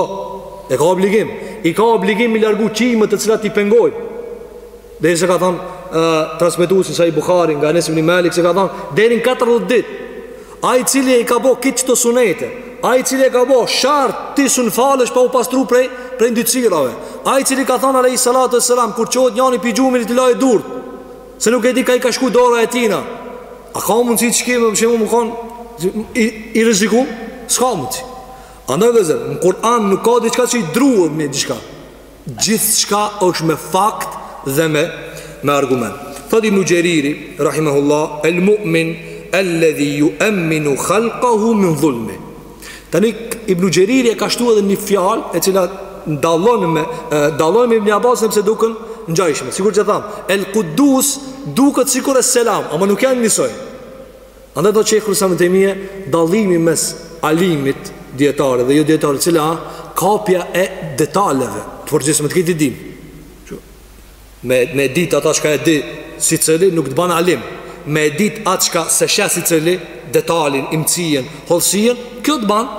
e ka obligim, i ka obligim m'i largu qimet të cilat i pengojnë. Deri sa ka thonë Transmetu n'Sahih Buhari Nga Enes ibn Malik Se ka thonë Deri n'40 dit Ai i cili i ka bo kit qeto sunete Ai i cili e ka bo Shart ti s'un falesh pa u pastru prej Prej ndysirave Ai i cili ka thonë Alejhi salatu ve selam Kur çohet njani pi gjumit le t'i lajë durt Se nuk e di ka i ka shku dora e tina A ka mundë si të shkim Më shimu më kon I, i riziku Ska mundë si Andaj dhe zër Në Kur'an nuk ka diçka që i druhemi diçka Gjithçka është me fakt dhe me me argument. Thot Ibn Xheriri, rahimehullah, el mu'min alladhi yu'minu khalqahu min dhulmi. Tani Ibn Xheriri e ka shtuar edhe një fjalë e cila dallon me dallon me Ibn Abbasin pse duken ngjashme. Sikur që tham, el Quddus duket sikur es selam, ama nuk janë njësoj. Andaj thotë Shejhu Islam Ibn Taymije, dallimi mes alimit, dijetarit dhe jo dijetarit, cila â? Kapja e detaleve, të përgjithshmet krejt i dimë. Që me me ditë atë çka e di secili nuk të bën alim. Me e ditë atë çka s'e sheh secili detalin, imtësinë, hollësinë, kjo të bën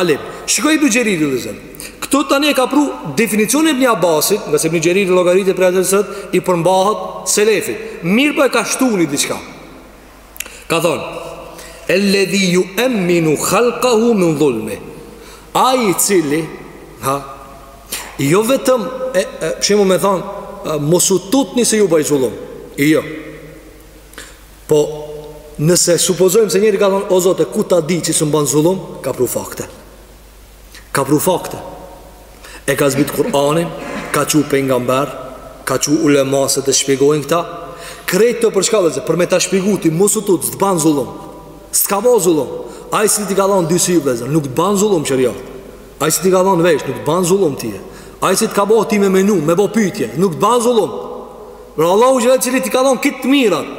alim. Shikoj Ibn Xheriri vllezër. Këtu tani e ka pru definicionin e Ibn Abbasit, ngase Ibn Xheriri llogaritet prej atyne që i përmbahet selefit. Mirëpo e ka shtuar diçka. Ka thonë, el-ledhi juemminu khalkahu min dhulmi. Ai i cili, ha, jo vetëm, e, e, shembull me thonë, mos u tutni se s'ju bëj zullum. I jo. Po, nëse supozojmë se njëri ka thonë, o Zot, ku ta di që s'më ban zullum, ka pru fakte. Ka pru fakte E ka zbit Kur'anin Ka çu pengamber Ka çu ulema si t'i shpjegojnë këta Krejt këto për çka vllezën Për me ta shpjegu ti mos u tut S'të ban zullum S'ka bo zullum Ai si t'i ka dhonë dy sy vllezën Nuk të ban zullum që rja Ai si t'i ka dhonë vesh Nuk të ban zullum ty e Ai si të ka bo ti me menu Me bo pytje Nuk të ban zullum Pra Allahu xhele i cili t'i ka dhonë këto të mirat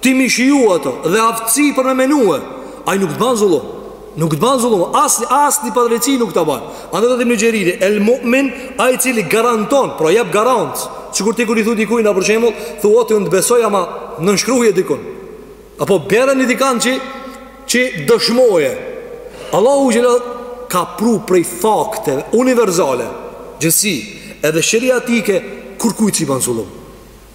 Ti me i shiju ato dhe aftësi për me menue Ai nuk të banë zullum Nuk të banë zullum As asnjë padrejtësi nuk të banë Andaj thotë Ibn Xheriri El mu'min Ai i cili garanton Pra jep garant Sikur ti kur i thu dikujna për shemull Thu o ti unë të besoj ama Nënshkruje dikun Apo bjere një dikan që Që dëshmoje Allahu xhele Ka pru prej fakte Universale Gjithësi Edhe sheriatike Kurkujt s'i banë zullum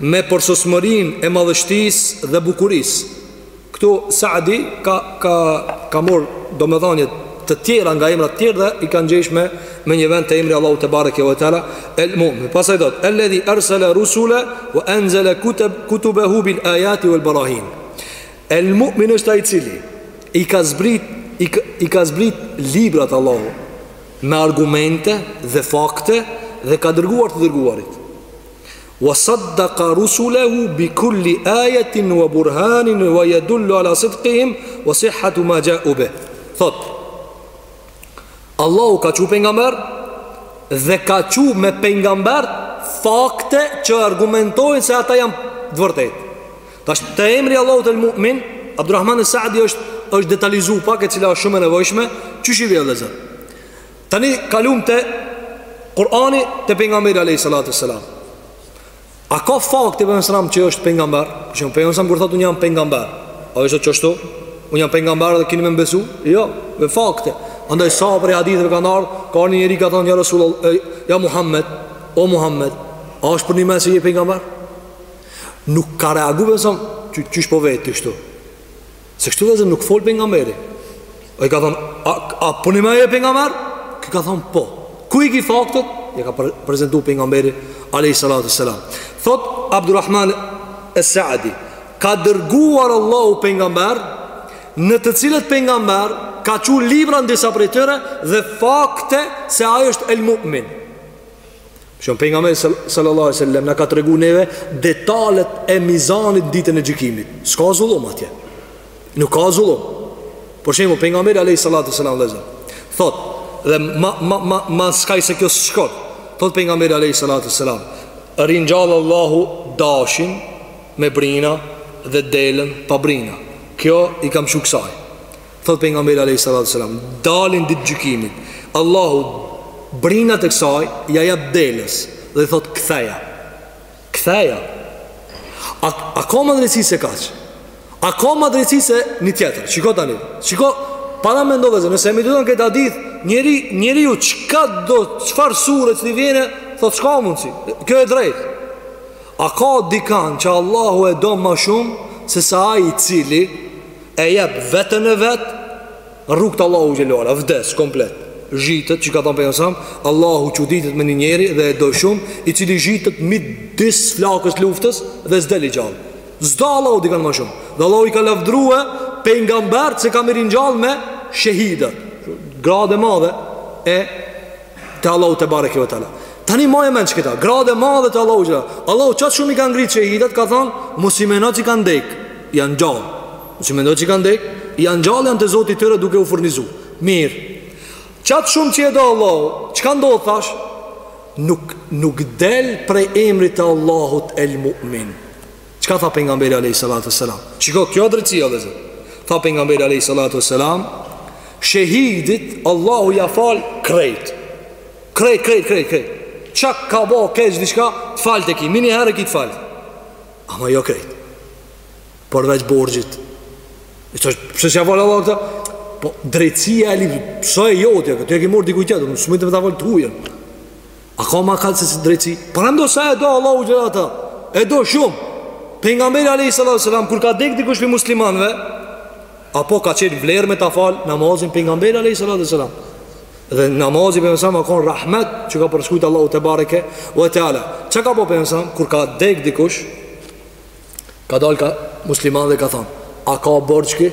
Me përsosmërinë e madhështisë dhe bukurisë. Këtu Saadi ka ka ka mor domethënie të tjera nga emrat tjerë dhe i ka ngjesh me me një vend te emri Allahut tebareke ve teala el mu'min. Pastaj thot el ledhi ersele rusule wa anzala kutubehu bil ayati wal barahin. El mu'min është ai i cili i ka zbrit i, i ka zbrit librat Allahu me argumente dhe fakte dhe ka dërguar të dërguarit. Wa saddaqa rusulahu bi kulli ayatin wa burhanin wa yadullu ala sidqihim wa sihhati ma ja'u bih. Thot Allahu ka çu pejgamber dhe ka çu me pejgamber fakte që argumentojnë se ata janë të vërtetë. Tash te emri Allahut el mu'min, Abdulrahman al-Sa'di është detalizu pak e cila është shumë e nevojshme, qysh vllezën Tani kalum te Kurani te pengamberi a.s. A ka fakte pengamberi që është pengamber? Qysh pengamberi kur thotë unë jam pengamber A e sot që është Unë jam pengamber dhe kini me m'besu? Jo, me fakte Andaj sa prej haditheve kanë ardh Ka ardh një njeri ka thonë ja Rasulullah, e, Ja Muhammed O Muhammed A është përnime se je pengamber? Nuk ka reagu pengamberi a.s. Që qysh po vet kështu Se kështu vllezën nuk fol pengamberi Ai i ka thonë A, a përnime je pengamber Ky ka thonë po Ku i ki faktet Ia ka pre, prezentu pengamberi Alejhi salatu selam Thot Abdurrahman es-Saadi Ka dërguar Allahu pengamber Në të cilët pengamber Ka çu libra në disa prej tyre Dhe fakte se ajo është el mu'min Për shembull pengamberi sallallahu alejhi ve sellem Na ka tregu neve detalet e mizanit ditën e gjykimit S'ka zullum atje Nuk ka zullum Për shembull pengamberi alejhi salatu selam vllezën Thot Dhe ma, ma, ma, ma skaj se kjo s'shkon Thot pengamberi alejhi salatu selam Ringjall Allahu dashin Me brina dhe delen pa brina Kjo i ka mshu kësaj Thot pejgamberi alejhi salatu selam Dalin ditë gjykimit Allahu brinat e kësaj Ja jep deles Dhe i thot ktheja Ktheja A, a ka ma drejtësi se kaq A ka ma drejtësi se një tjetër Shiko tani Shiko Paramendo vllezër Nëse mediton këtë hadith Njeri, njeriu çkado Çfar sure që t'i vjen e Thot s'ka mundësi Kjo e drejt A ka dikan që Allahu e do ma shumë Se sa ai i cili e jep veten e vet rrugët Allahut xhelle ve ala vdes komplet zhytet çka ka thënë pejgamberi sa Allahu çuditet me një njeri dhe e do shumë i cili zhytet midis flakës luftës dhe s'del i gjallë. S'do Allahu dikan ma shumë. Dhe Allahu i ka lavdrue pejgambert se kan m'u ringjallë me shehidët. Gradë e madhe e Te Allahu tebareke ve teala Tani maje mend qeta Gradë e madhe te Allahu xhelle ve ala Allahu qatë shumë i ka ngritë shehidat Ka thanë Mos i mendo qi kanë dek Janë gjallë Mos i mendo qi kanë dek Janë gjallë janë te zoti tyre duke u furnizu Mirë Qatë shumë që i do Allahu Çka ndodh tash Nuk, nuk del prej emrit të Allahut el mu'min Çka tha pejgamberi Alejhi Salatu Selam? Shiko, kjo e drejtësia, vllezër. Tha pejgamberi Alejhi Salatu Selam, shehidit, Allahu ja falë krejt. Krejt, krejt, krejt, krejt. Çka ka bo keq, diçka, të falë të ki, meniherë ki të falë. Ama jo krejt. Përveç borxhit. E tash, pse s'ja falë Allahu këta? Po, drejtësia e li, pse s'e jotja, këtë e ki marrë dikuj tjetër, s'mujt me ta falë të hujën. A ka ma kalë se si drejtësi? Paramendo sa e do Allahu xhelle ve ala E do shumë. Pejgamberi alejhi salatu selam, kur ka dek dikush prej muslimanve, apo ka qenë vlerë me ta falë namazin pejgamberi alejhi salatu selam. Dhe namazi pejgamberit ka kon rahmet që ka përshkrujtë Allahu tebareke ve teala. Çka ka bo pejgamberi, kur ka dek dikush, ka dalë ka muslimanve ka thonë, a ka borxh ky?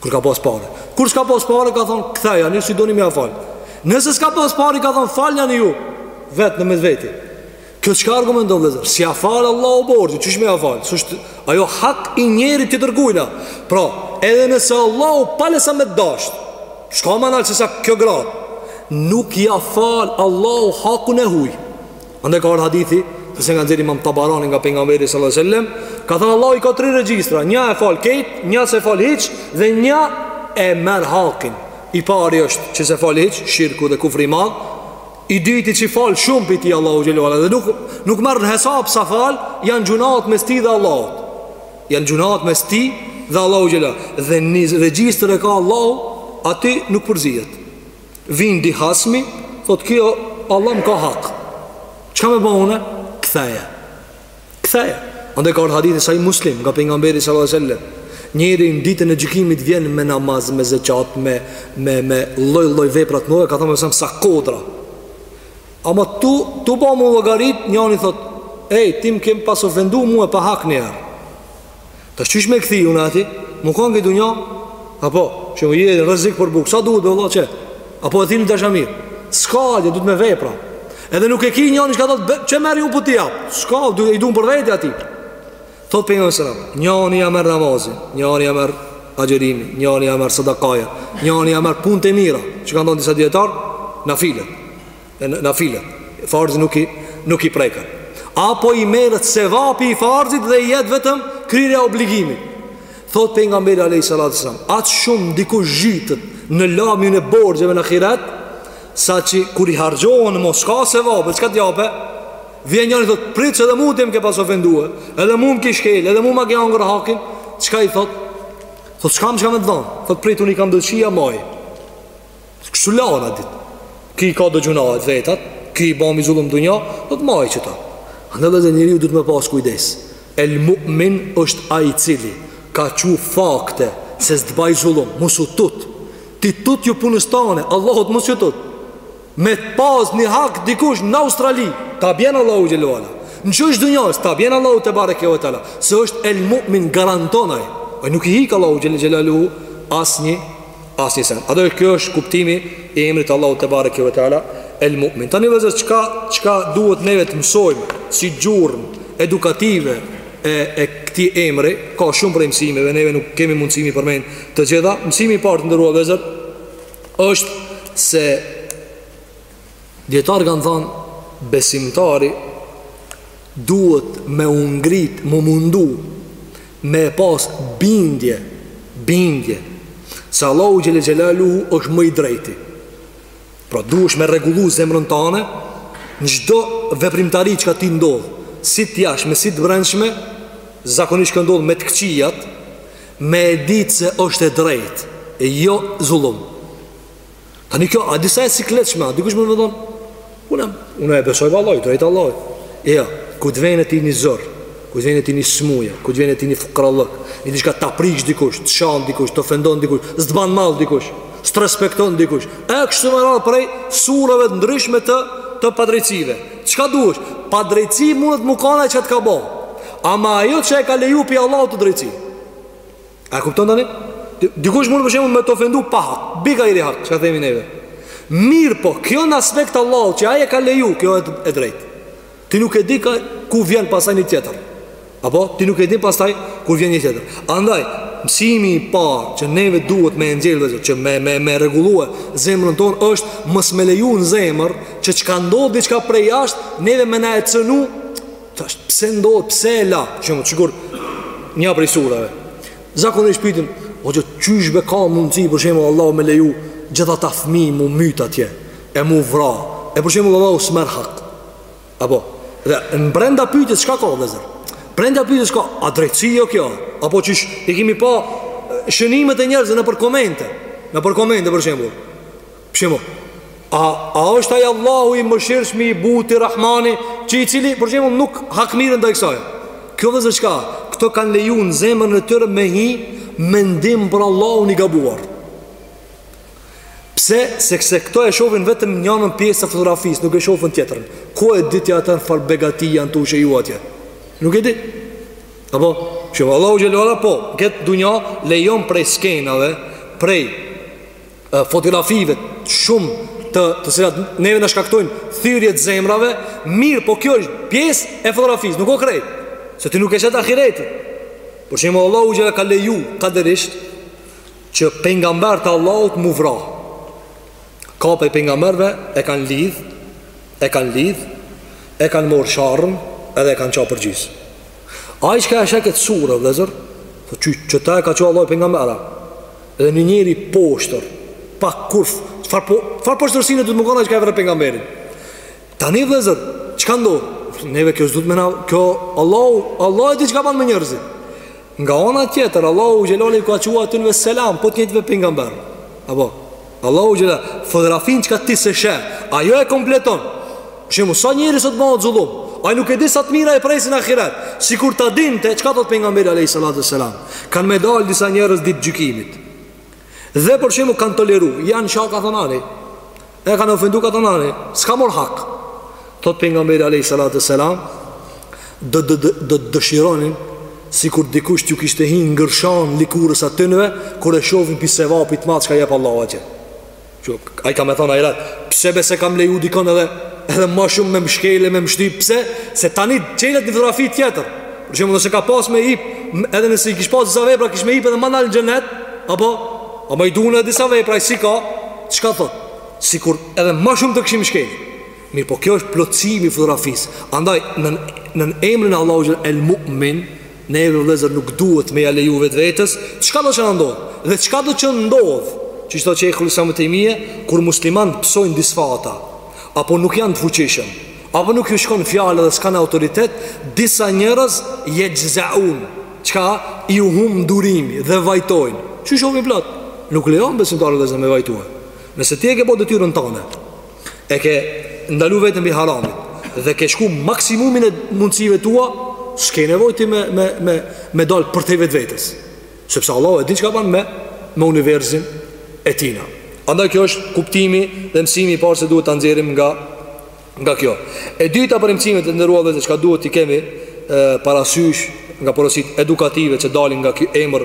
Kur ka pas pare Kur s'ka pas pare ka thonë Kthejani si doni me ja falë Nëse s'ka pas pare ka thonë Faljani ju Vetë në mes veti Kjo çka argumenton vllezër S'ja falë Allahu borxhin Qysh me ja falë S'osht Ajo hak i njerit tjetërkujna Pra Edhe nëse Allahu pale sa me t'dashtë S'ka ma nalt se sa kjo gradë Nuk ja falë Allahu hakun e huj Andaj ka ardhë hadithi Se e ka nxjerrë imam Taberani nga pejgamberi sallallahu sallam Ka thënë Allahu i ka tri regjistra Nja e falë krejt, nja s'e falë hiç Dhe nja e merr hakin I pari është që s'e falë hiç Shirku dhe kufri i madh I dyti që falë shumë prej tij Allahu xhelle ve ala Dhe nuk, nuk merr në hesap sa falë Janë gjynahet mes tij dhe Allahut Janë gjynahet mes tij dhe Allahut xhelle ve ala Dhe një regjistër e ka Allahu Aty nuk përzihet Vjen hasmi, thot o Allah më ka hak. Çka me ba unë? Ktheje. Ktheje. Andaj ka ardh hadithi Sahih Muslim nga pejgamberi sallallahu alejhi ve sellem. Njeri në ditën e gjykimit vjen me namaz, me zeqat, me me me lloj lloj veprat e mira, ka thanë sa sa kodra. Ama tu tu ba llogaritë, njani thot, "Ej, ti më ke pas ofendu mue pa hak njerë." Tash qysh me e kthy unë atij Me kanë këtë dunja Apo që me jet rrezik për bukë Sa duhet dhe Allah që Apo e thimë të shamir S'ka, e duhet me vepra Edhe nuk e ki njani çka thotë Qe merri unë për po t'i jap S'ka, i dun për veti ato Thotë pejgamberi Njani ja merr namazin Njani ja merr agjërimin Njani ja merr sadakanë Njani ja merr punët e mira Që kanë thanë disa dijetarë Nafile në nafile. Farzi nuk i nuk i preken. Apo i merret sevapi i farzit dhe i jet vetëm kryerja e obligimit. Thot pejgamberi alejhi salatu ve selam, aq shumë dikush zhytet në lëmin e borxheve në ahiret, sa që kur i harxhohen më s'ka sevape, çka të jap? Vjen njani thot, prit se edhe mu ti më ke pas ofendue, edhe mu më ki shkel, edhe mu ma ke hangër hakin, çka i thot? Thot s'kam çka me të dhanë? Thot prit unë i kam do gjynahe, maj. Kështu lahen atë ditë Ki ka do gjynahe të vetat Që i bani zullum dunja Thotë maj qëto Andaj vëllezër njeriu duhet me pas kujdes El mu'min është ai i cili Ka çu fakte Se s'të ban zullum Mos u tut Ti tutju punës tane Allahut mos ju tut Me të pas një hak dikush në Australi Ta bjen Allah u Xhele ve Ala Në qoshe të dunjasë Ta bjen Allahu tebareke ve teala Se është el mu'min garanton ai A nuk i hik Allahut Xhele ve Ala Asnjë Asnjë send. Atëherë kjo është kuptimi i emrit të Allahut tebareke ve teala El Mu'min. Tani vëllezër çka çka duhet neve të mësojmë si gjurmë edukative e e këtij emri, ka shumë prej mësimeve, neve nuk kemi mundësi me i përmend të gjitha. Mësimi i parë të nderuar vëllezër është se dijetarët kanë thanë besimtari duhet me u ngrit, me u mundu Me e pas bindje, bindje, se Allahu Xhele Xhelaluhu është më i drejti. Pra duhesh me e rregullu zemrën tane, në çdo veprimtari çka t'i ndodhë, si të jashtme si të brendshme, zakonisht kjo ndodh me të këqijat, me e ditë se është e drejtë, e jo zullum. Tani kjo, a disa e sikletshme, a dikush mund me thonë, unë, unë e besoj valla, drejtë Allah, jo, kur të vjen ty një zor, kur të vjen ty një smuje, kur të vjen ty një fukarallëk, një diçka ta prish dikush, të shanë dikush, të ofendon dikush, së të banë malë dikush, së të respekton dikush, e kështu me radhë prej sferave të ndryshme të, të padrejtësive, çka duhesh, padrejtësi mundet me kanë ajo që të ka bo, ama ajo që e ka leju prej Allahut drejtësi, A kupton tani? Dikush mund për shembull me të ofendu pa hak. Bi gajri hak, çka themi neve. Mirëpo, kjo në aspekt Allahu që ai e ka leju, kjo e, e drejtë. Ti nuk e di ka, ku vjen pastaj një tjetër. Apo, ti nuk e di pastaj ku vjen një tjetër. Andaj, mësimi i parë që neve duhet me e nxjerrë dhe që me, me, me rregullue zemrën tonë është mos me leju në zemrë që çka ndodh diçka prej jashtë neve me na e cenu Tash, pse ndodh, pse e la Për shembull sikur një prej sureve Zakonisht pytin O që qysh be ka mundësi Për shembull Allahu me leju Gjithë ata fmi m'u mytë atje E m'u vra E për shembull Allahu s'merr hak Apo Edhe brenda pytjes çka ka vëllezër Brenda pytjes ka A drejtësi o kjo Apo qysh I kemi pa Shënimet e njerëzve nëpër komente Nëpër komente për shembull Për shembull, a, a është ai Allahu i mëshirshmi i buti Rahmani, që i cili, për shembull, nuk hakmirret ndaj kësaj. Kjo vëllezër çka, këta kanë leju në zemrën e tyre me hi mendim për Allahun i gabuar. Pse, se se këta e shofin vetëm njërën pjesë të fotografisë, nuk e shofin tjetrën. Ku e di ti ata në çfarë begati janë tu u ushqy atje? Nuk e di. Apo, për shembull Allahu xhele ve ala, po, këtë dunja lejon prej skenave, prej fotografive shumë të të cilat neve na shkaktojnë thyerje të zemrave, mirëpo kjo është pjesë e fotografisë, nuk o krejt. Se ti nuk e sheh ahiretin. Për shembull Allahu xhele ve ala ka leju kaderisht që pengamber të Allahut m'u vra. Ka prej pengamberve e kanë lidh, e kanë lidh, e kanë morë sharrën edhe e kanë ça përgjysë. Ai çka e sheh këtë surë, vllezër, që ata e ka çu Allahu pengambera, Dhe një njeri i poshtër Pa kurf Çfarë po Çfarë poshtërsie duhet me konë ai çka e vret pengamberin Tani vëllezër Çka ndodh Neve kjo s'duhet me na Kjo Allahu Allahu e di çka ban me njerëzit Nga ana tjetër Allahu xhele ve ala u ka çu atynve selam Po të njëjtëve pengamber Apo Allahu xhele ve ala Fotografinë çka ti s'e sheh Ajo e kompleton Shembull, sa njeri sot bëhet zullum Ai nuk e di sa të mira e presin ahiret Sikur ta dinte, çka thotë pengamberi alejhi salatu ve selam Kanë me dalë disa njerëz ditë gjykimit Dhe për shembull kanë toleru Janë sha ka thonë ani E kanë ofendu ka thonë ani S'ka mor hak Thotë pengamberi alejhi salatu ve selam Do të dëshironin Sikur dikush t'ju kishte hi N'gërshanë lëkurës atynve Kur e shofin prej sevapit madh çka jep Allahu Që ai ka me thonë ahiret, pse be s'e kam leju dikon edhe edhe më shumë me m'shkelë me m'shtypë, pse? Se tani çelet një fotografi tjetër. Për shembull, nëse ka pas me hip, edhe nëse i kish pas disa vepra, kish me hip edhe më nalt xhenet, apo apo i duhen edhe disa vepra s'i ka, çka thotë? Sikur edhe më shumë të kishin m'shkelë. Mirëpo kjo është plotësimi i fotografisë. Andaj në në emrin e Allahut El Mu'min, Neve vëllezër nuk duhet me ja leju vetvetes çka do që na ndodh dhe çka do që ndodh, siç thotë Shejhu Islam ibn Tejmije, kur muslimanët pësojnë disfata, apo nuk janë të fuqishëm, apo nuk ju shkon fjala dhe s'kanë autoritet, disa njerëz yajza'un, çka iu humb durimi dhe vajtojnë. Qysh o mi plot? Nuk lejon besimtari vëllezër me vajtue. Nëse ti e ke bo detyrën tane, e ke ndalu veten pi haramit dhe ke shku maksimumin e mundësive tua, s'ke nevojë ti me, me, me, me dalë përtej vetvetes. Sepse Allahu e din çka ban me, me universin e tina. Andaj kjo është kuptimi dhe mësimi i parë se duhet ta nxjerrim nga, nga kjo. E dyta prej mësimeve të nderuar vëllezër çka duhet t'i kemi e, parasysh nga porositë edukative që dalin nga ky emër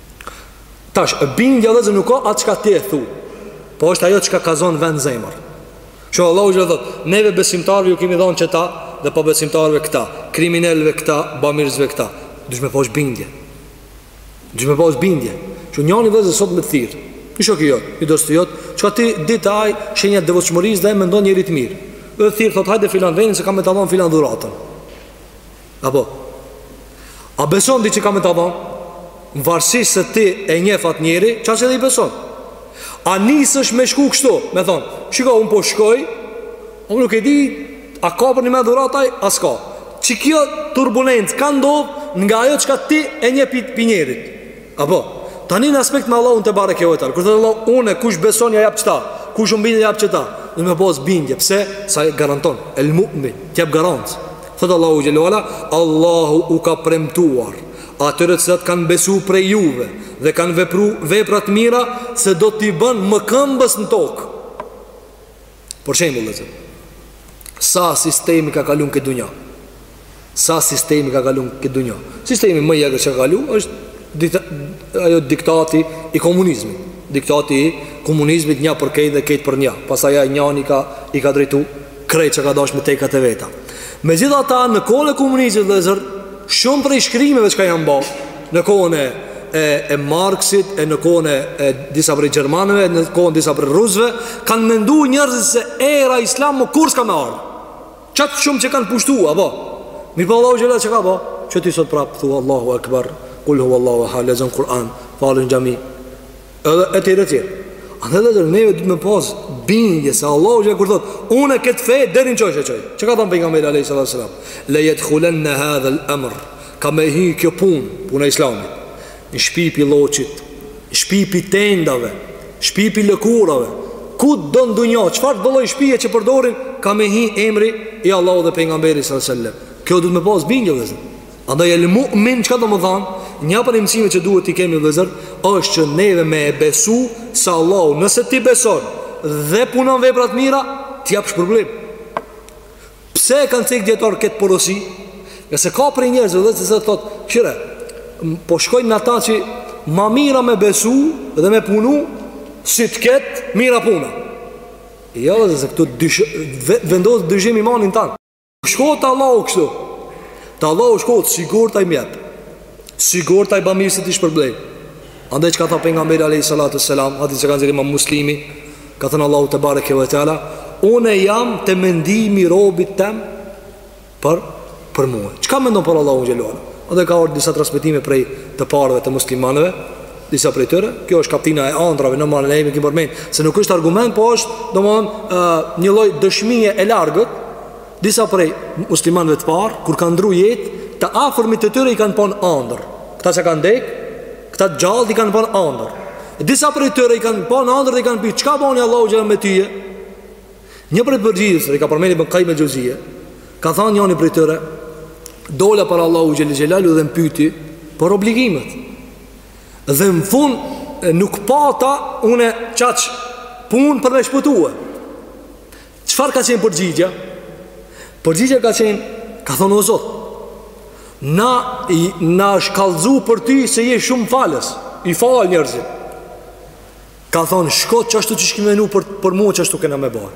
Tash, e bindja vëllezër nuk ka atë çka ti e thu Po është ajo çka ka zonë vend n'zemër Që Allahu xhele thot Neve besimtarëve ju kemi dhonë qëta Dhe pabesimtarëve këta Kriminelëve këta, bamirësve këta Duhesh me pas ti bindje Duhesh me pas ti bindje Që njani vëllezër sot me të thirrë Një shok i jot, një dost i jot Çka ti di te aj shenjat e devotshmërisë dhe e mendon njeri të mirë Dhe t'thirr thot hajde n'filan venin se kam me ta dhonë filan dhuratën Apo A beson ti që ka me ta ban Varësisht se ti e njef at njeri Qaq edhe i beson A nisesh me shku kështu Me thonë Shiko unë po shkoj Unë nuk e di A ka përnime dhuratë aj A s'ka Qikjo turbulencë ka ndodh Nga ajo çka ti e njef pi, pi njerit Apo, tani në aspekt me Allahun tebareke ve teala, kur thot Allahu, unë, kush beson ja jap qëta, kush u bind ja jap qëta, duhet me pas bindje, pse, se e garanton, el mu'min, të jap garantë, thotë Allahu xhele ve ala, Allahu u ka premtuar, atyre të cilët kanë besu prej juve, dhe kanë vepru vepra të mira, se do t'i bën mëkëmbës në tokë, Për shembull vëllezër Sa sistemi ka kalu n'këtë dunja Sa sistemi ka kalu n'këtë dunja Sistemi më i egër që ka kalu është ajo diktati i komunizmit Diktati i komunizmit nja për kejt dhe kejt për nja Pastaj ai njani ka, i ka drejtu krejt çka ka dash me tekat e veta Megjithatë në kohën e komunizmit vëllezër Shumë prej shkrimeve çka janë ba Në kohën e e Marksit e në kohën e disa prej gjermanëve, në kohën disa prej rusëve, kanë mendu njerëzit se era islam mo kurrë s'ka me ardh. Qaq shumë që kanë pushtu, apo. Mirëpo Allahu xhele çka bo? Që ti sot prap thu Allahu Akbar, kul huvallahu ehad, lexon Kur'an, fal n'xhami. Edhe e tjera tjera Andaj vëllezër neve duhet me pas bindje se Allahu xhele kur thot Unë e këtë fe deri n'qosh e çoj Çka ka thonë pejgamberi alejhi salatu selam Le jedhulenne hadhel emr Ka me hi kjo punë Puna e islamit Në shpi pi lloçit Në shpi pi tendave Në shpi pi lëkurave Ku do n'dunja Çfarëdo lloj shpije që përdorin Ka me hi emri i Allahut dhe pejgamberit salatu selam Kjo duhet me pas bindje vëllezër Andaj el mu'min çka domethan? Nja prej mësimeve që duhet t'i kemi vëllazër është që neve me e besu se Allahu nëse ti beson dhe punon vepra të mira, t'jep shpërblim. Pse e kanë cek dijetarët kët porosi? Nëse ka prej njerëz vëllazër se thotë, "Kqyre, po shkojnë ata që ma mira me besu dhe me punu si të kët mira puna." Jo, se këtu vendos dyshim imanin tan. Shkohet te Allahu kështu Te Allahu shkohet sigurt ai m'jep Sigurt ai bamirësit i shpërblen Andaj çka tha pejgamberi alejhi salatu selam Hadithi që e ka nxjerr imam Muslimi Ka thënë Allahu tebareke ve teala Une jam te mendimi i robit tem Për, për mue Çka mendon për Allahun xhelehu Andaj ka ardh disa transmetime prej të parëve të muslimanëve disa prej tyre. Kjo është kaptina e ëndrrave domethanë e kemi përmend se nuk është argument, por është domthonë një lloj dëshmie e largët. Disa prej muslimanëve të parë kur kanë ndrru jetë, të afërmit e tyre i kanë pa n'andërr. Këta që kanë dek, këta të gjallë i kanë pa n'andërr. Disa prej tyre i kanë pa n'andërr dhe i kanë pyet, "Çka boni Allahu xhele me tyje?" Një prej përgjigjeve, e ka përmendur Ibn Qayyim al-Jawziyya, ka thënë njëri prej tyre, dola para Allahut xhel xhelalu dhe m'pyti për obligimet. Dhe në fund nuk pata unë qaq punë për me shpëtue. Çfarë ka qenë përgjigja? Përgjigja ka qenë, ka thënë o Zot, na u ka kallzu për ty se je shumë falës, i fal njerëzit. Ka thonë, shko qashtu qysh ki menu për, për mua qashtu kena me ba.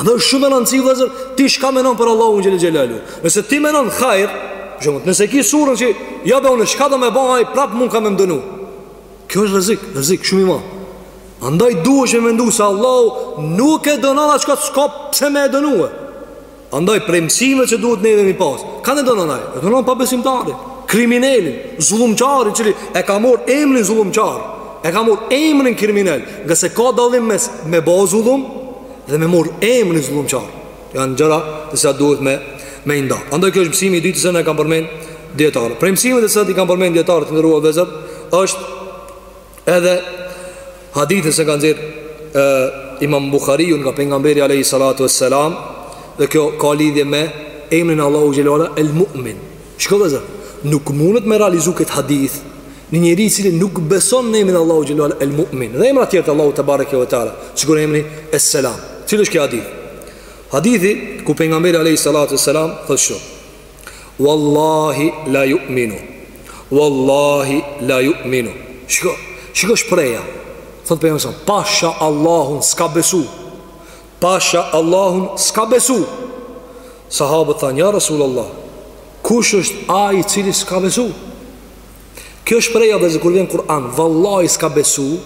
Andaj është shumë me randësi, vllezër, ti çka menon për Allahun xhele xhelaluhu Nëse ti menon hajr, shumët, nëse ki sui dhan që, jo be unë, çka do me ba, ai prapë mu ka me m'dënu. Kjo është rrezik, rrezik, shumë i madh. Andaj duhesh me mendu se Allahu nuk e dënon atë çka s'ka pse me e dënue. Andaj prej mësimeve që duhet neve me i pas, kan e dënon ai, e dënon pabesimtarin, kriminelin, zullumqarin, i cili e ka marr emrin zullumqar, e ka marr emrin kriminel, nga se ka dallim mes me ba zullum dhe me marr emrin zullumqar. Janë gjëra të cilat duhet me i nda. Andaj ky është mësimi i dytë që na kanë përmend dijetarët. Prej mësimeve të cilat i kanë përmend dijetarët të nderuar vllezër është Edhe hadithi që e ka nxjerr Imam Buhariu nga pejgamberi alayhi salatu wassalam dhe kjo ka lidhje me emrin e Allahut xhele el mu'min. Shikoni vllezër, nuk mundet me realizu këtë hadith një njeri i cili nuk beson në emrin e Allahut xhele el mu'min. Dhe emra të tjerë të Allahut tebareke ve teala, sikur emri es selam. Cili është ky hadith? Hadithi ku pejgamberi alayhi salatu wassalam thotë shumë. Wallahi la yu'minu Wallahi la yu'minu Shiko, shiko shprehja Thot Pejgamberi alejhi selam Pasha Allahun s'ka besu Pasha Allahun s'ka besu Sahabët thanë ja Rasul Allah Kush është ai i cili s'ka besu Kjo shprehja vllezër kur vjen n'Kur'an Wallahi s'ka besu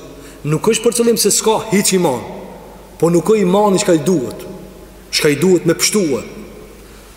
Nuk është për qëllim se s'ka hiç iman Po nuk është imani çka i duhet Çka i duhet me pshtu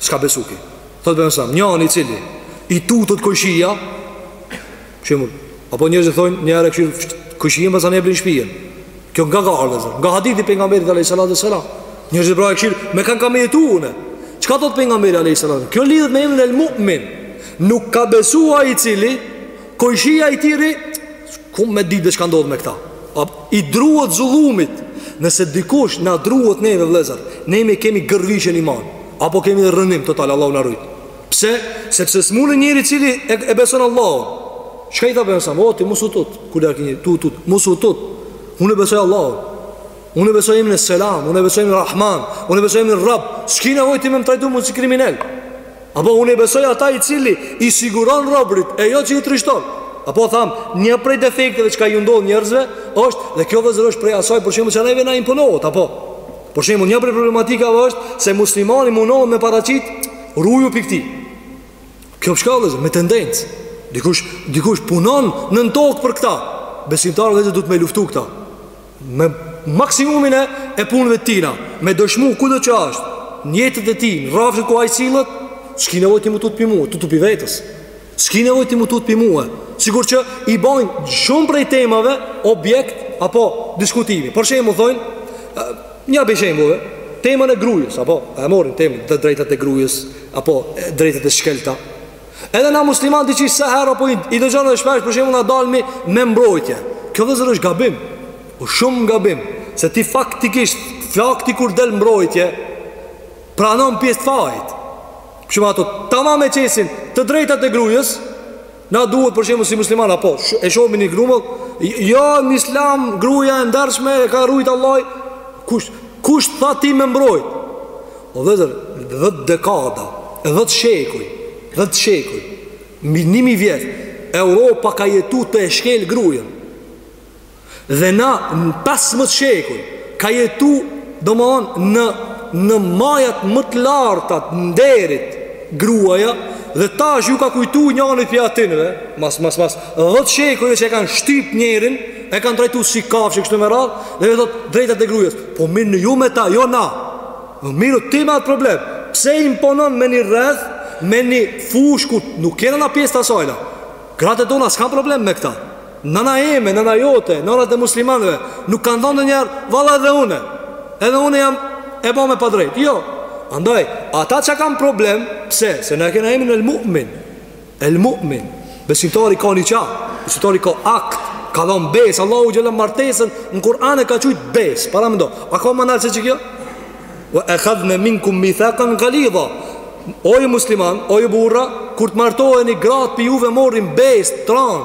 S'ka besu ky Thot Pejgamberi alejhi selam Njani i cili I tutet kojshia Shembull Apo njerëzit thonë Një herë kshire kojshien Masanej blinë shpijen Kjo nga ka ardh vllezër Nga hadithi Pejgamberit Alejhi Salatu ve Selam Njerëzit pra e kshir Me kanë kam me jetu une Çka thot Pejgamberi Alejhi Salat Kjo lidhet me emrin el mu'min Nuk ka besu ai i cili Kojshia i tij Ku me ditë çka ndodh me këta A, I druhet zullumit Nëse dikush na druhet neve vllezër Neve kemi gërvishje n'iman Apo kemi rrënim total Allahu na rujt Pse? Sepse s'mun njeri i cili e, e beson Allah Çka i tha Pejgamberi alejhi selam? O, ti mos u tut Kule a kini tu tut Mos u tut Unë e besoj Allah Unë e besoj emrin es-selam Unë e besoj emrin er-rahman Unë e besoj emrin er-rab S'ki nevojë ti me më trajtu mu si kriminel Apo unë besoj ata i cili i siguron robrit e jo që i trishton. Apo tham, një prej defekteve që ka ju ndodh njerëzve është dhe kjo vllezër është prej asaj për shembull që neve na imponohet, apo për shembull një prej problematikave është se muslimanin munohen me paraqit ruju pi këti. Kjo po shkon vllezër me tendencë. Dikush dikush punon nën tokë për këta. Besimtarët vllezër duhet me luftu këta. me maksimumin e e punëve të tina, me dëshmu kudo që është, në jetën e tij, në rrafshin ku ai sillet, s'ki nevojë ti m'u tut pi mue, tutu pi vetes. S'ki nevojë ti m'u tut pi mue. Sikur që i bajnë shumë prej temave objekt apo diskutimi. Për shembull thonë, një pi shembujve, temën e grujës apo e morin temën të drejtat e grujës apo drejtat e shkelta. Edhe na musliman diqysh se herë, apo i, i dëgjon dhe shpesh, për shembull na dalmi me mbrojtje. Kjo vllezër është gabim, o po shumë gabim, se ti faktikisht, fakti kur del n'mbrojtje, pranon pjesë të fajt. Për shembull ata, tamam e qesin të drejtat e grujës, na duhet për shembull si musliman, apo e shomi një grumbull, jo në islam gruja e ndershme e ka rujt Allahu, kush, kush tha ti me mbrojt? O vëllezër, dhjetë dekada, dhjetë shekuj, dhjetë shekuj, mbi një mijë vjet, Europa ka jetu tu e shkel grujën. Dhe na në pesëmbëdhjetë shekuj ka jetu, domethënë në në majat më të larta të nderit gruaja dhe tash ju ka kujtu njanit pi atynve, mas mas mas dhjetë shekujve që e kanë shtyp njerin, e kanë trajtu si kafshë kështu me radhë, dhe ju thotë drejtat e grujës. Po mirrnu ju me ta, jo na. O miru ti me atë problem Pse imponon me një rreth Me një fush ku nuk kena na pjesë të asajna Gratë tona s'kanë problem me këta Nëna eme, nëna jote, nënat e muslimanve Nuk kanë thonë ndonjëherë Valla edhe une Edhe une jam e bome padrejt Jo Andaj, ata që kanë problem Pse, se ne kena emnin El mu'min El mu'min, besimtari ka një qa, besimtari ka akt, ka dhënë besë, Allahu xhel-le martesën, në Kur'an e ka qujtë besë, paramendo, a ka më nalt se qikjo? Ve ekhadhne minkum mithakan galidha, o ju musliman, o ju burra, kur të martoheni gratë pi juve morin besë, t'ranë,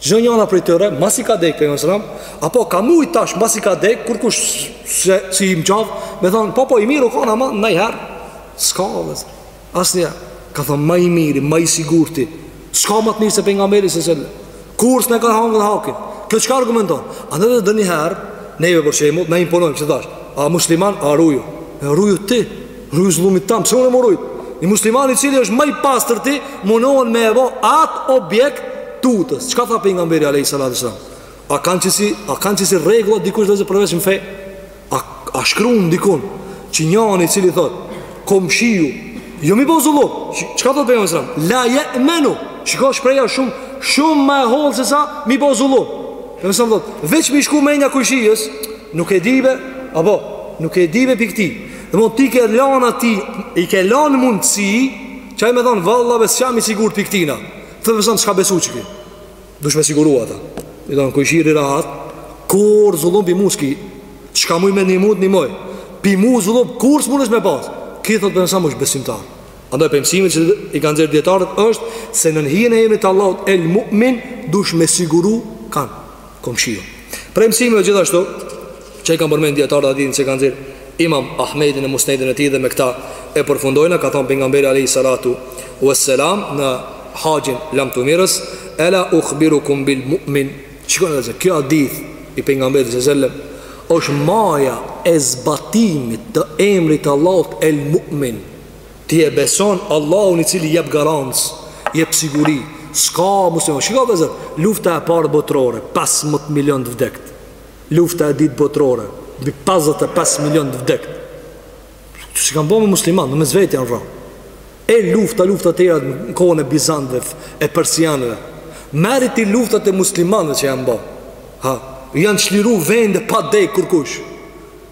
Çdo njëra prej tyre, masi ka dek pejgamberi alejhi selam, a po ka mujt tash, masi ka dek, kurkush se, si i mqaf, me thonë, po po i mirë u kanë ama, najherë, s'ka vllezër, asnjë, kanë thonë, ma i miri, ma i sigurti, s'ka më të mirë se pejgamberi alejhi selam, kurrë s'na ka hangër hakin, kjo çka argumenton, andaj ndonjëherë, neve për shemull, na imponojnë, që tash, a musliman, a ruju, e ruju ti, Ruju zullumit tand, pse unë m'u rujt? Një musliman i cili është më i pastërti, munohen me e bo atë objekt tutës. Çka tha pejgamberi alejhi salatu selam? A kanë qësi, a kanë qësi rregulla dikun vllezër përveç në fe? A, a shkrun dikun që njani i cili thot, komshiu, jo me i bo zullum, çka thot pejgamberi alejhi selam? La jemenu, shiko shprehja shumë, shumë ma e hollë se sa me i bo zullum. Pejgamberi alejhi selam thot, veç me i shku mendja kojshisë, nuk e di be, a bo, nuk e di be pi këti. Dhe mund ti ke lanë ati I ke lanë mundësi Qaj me thonë vallave së jam i sigur për këtina Tha pejgamberi s'ka besu qiky Dush me siguru ata I thonë kojshi rri rahat Kurrë zullum pi mu s'ki Çka muj me t'nimu t'nimoj Pi mu zullum kurrë s'munesh me pas Ky thotë pejgamberi alejhi selam është besimtar Andaj pi mësimeve që i kanë xjerr dijetarët është Se nën hijen e emrit të Allahut El mu'min dush me siguru kanë komshiu. Prej mësimeve gjithashtu që i kanë përmend dijetarët hadithin që e ka nxjerr Imam Ahmedi në Musnedin e tij dhe me këta e përfundojmë ka thënë pejgamberi alayhi salatu wassalam në haxhin lamtumirës ela ukhbirukum bil mu'min shikoni vllezër kjo hadith i pejgamberit sallallahu alaihi wasallam është maja e zbatimit të emrit të Allahut El Mu'min. Ti e beson Allahun i cili jep garancë, jep siguri, s'ka musliman. Shikoni vllezër, lufta e parë botërore, 15 milion të vdektë. Lufta e dytë botërore, mbi 55 milion të vdektë. Që s'i kanë bo me musliman, në mes veti janë rra. E lufta, lufta tjera në kohën e Bizantëve, e Persianëve. Merri ti luftat e muslimanëve që janë bo. Ha, janë çliru vende pa dek kurkush.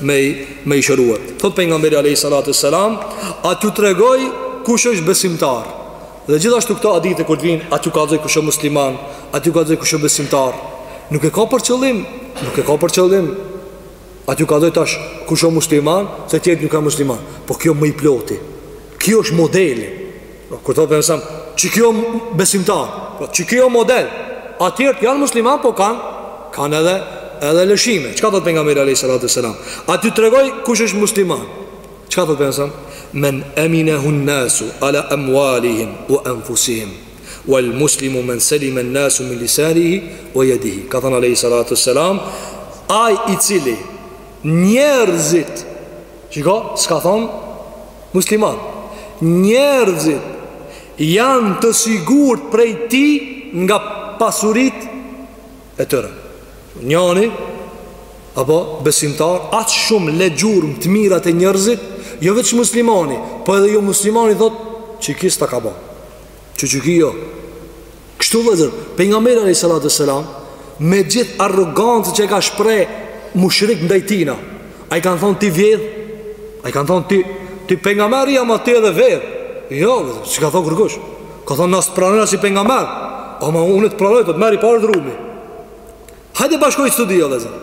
me i me i shëruar. Thot pejgamberi alayhi salatu wassalam, a t'ju tregoj kush është besimtar? Dhe gjithashtu këto hadithe kur të vijnë, a t'ju kallzoj kush është musliman, a t'ju kallzoj kush është besimtar? Nuk e ka për qëllim, nuk e ka për qëllim. A t'ju kallzoj tash kush është musliman, se tjetër nuk ka musliman. Po ky o më i ploti. Kjo është modeli. Po kur thotë pejgamberi sa, "Qiky o besimtar, pra qiky o model?" A tjerët janë musliman, po kanë kanë edhe edhe lëshime. Çka thotë pejgamberi alayhis salatu sallam? A t'ju tregoj kush është musliman? Çka thotë pejgamberi sa? Men amina hun nasu ala amwalihim wa anfusihim wal muslimu men salima an nasu min lisanihi wa yadihi. Ka thënë alayhis salatu sallam, ai i cili njerëzit Shiko, s'ka thonë musliman. Njerëzit janë të sigurt prej tij nga pasuritë e tyre. Njani, apo besimtar, aq shumë le gjurmë të mira te njerëzit, jo veç muslimani, po edhe jo muslimani, thotë, qiky s'ta ka bo. Qe qiky jo. Kështu vllezër, pejgamberi alejhi salatu selam Me gjithë arrogancë që e ka shpreh Mushrik ndaj tina A i kanë thonë ti vjedh A i kanë thonë ti Ti pejgamber je ama ti edhe vjedh Jo, vllezër, s'i ka thonë kërkush Ka thonë na s'të pranojna si pejgamber Ama unë të pranoj, të të merri paret rumi Hajde bashkoj studio jo vllezër.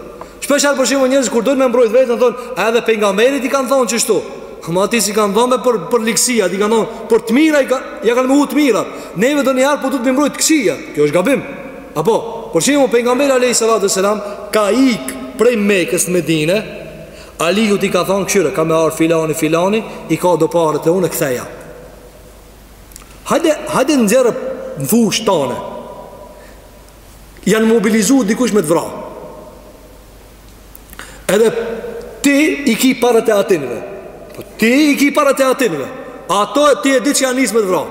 Shpeshherë për shembull njerëz kur dojnë me mbrojt vetën thon, a edhe pejgamberit i kan thon qështu. Ama atij s'i kan thon me për për ligsia, atij i kan thon për të mira i ka ja kan mohu të mirat. Neve ndonjëherë po duhet me mbrojt këqija. Kjo është gabim. Apo, për shembull pejgamberi alejhi salatu selam ka ik prej Mekës në Medinë, Aliut i ka thon kqyre, ka me ardh filani filani, i ka do pare te unë ktheja. Hajde, hajde nxjerrë në fushë tane. janë mobilizu dikush me të vra. Edhe ti i ki paret e atyneve. Po ti i ki paret e atyneve. Ato e ti e di që janë nisë me të vra.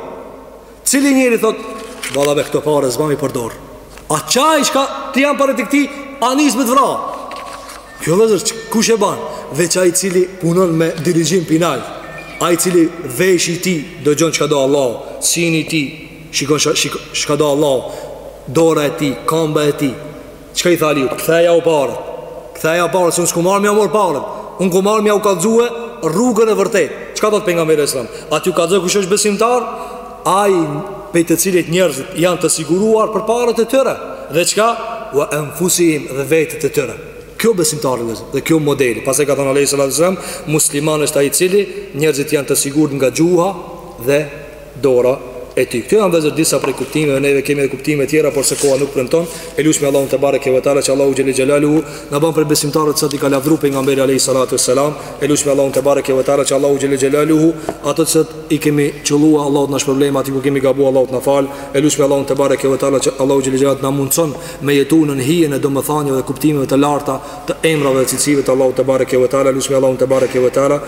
Cili njëri thot, valla be këto pare s'ban me i përdor. A qaj çka t'i janë paret e këtij, a nisë me të vra. Jo vllezër, kush e ban? Veç ai cili punon me dirigjim pi nalt. Ai cili veshi i tij dëgjon çka do Allahu, syni i tij, Shikon çka do Allahu Dora e tij, kamba e tij Çka i tha Aliut, kthejau paret Kthejau paret, se unë s'kum ardh me ja marr paret Unë kum ardh me jau kallzu rrugën e vërtetë Çka thotë pejgamberi selam A t'ju kallzoj kush është besimtar Ai pej të cilit njerëzit janë të siguruar për paret e tyre Dhe çka, we enfusihim dhe vetet e tyre Ky o besimtari dhe ky o modeli Pastaj ka thënë alejhi selam Musliman është ai cili njerëzit janë të sigur nga gjuha dhe dora e tij. Këto janë vëllezër disa prej kuptimeve, neve kemi edhe kuptime të tjera, por se koha nuk premton. E lusim Allahun tebareke ve teala që Allahu xhelle xhelalu na bën prej besimtarëve që i ka lavdru pejgamberi alayhi salatu wassalam. E lusim Allahun tebareke ve teala që Allahu xhelle xhelalu ato që i kemi qëlluar Allahu na shpërblem aty ku kemi gabuar Allahu na fal. E lusim Allahun tebareke ve teala që Allahu xhelle xhelalu na mundson me jetu në hijen e domethënieve dhe kuptimeve të larta të emrave dhe cilësive të Allahut tebareke ve teala. E lusim Allahun tebareke ve teala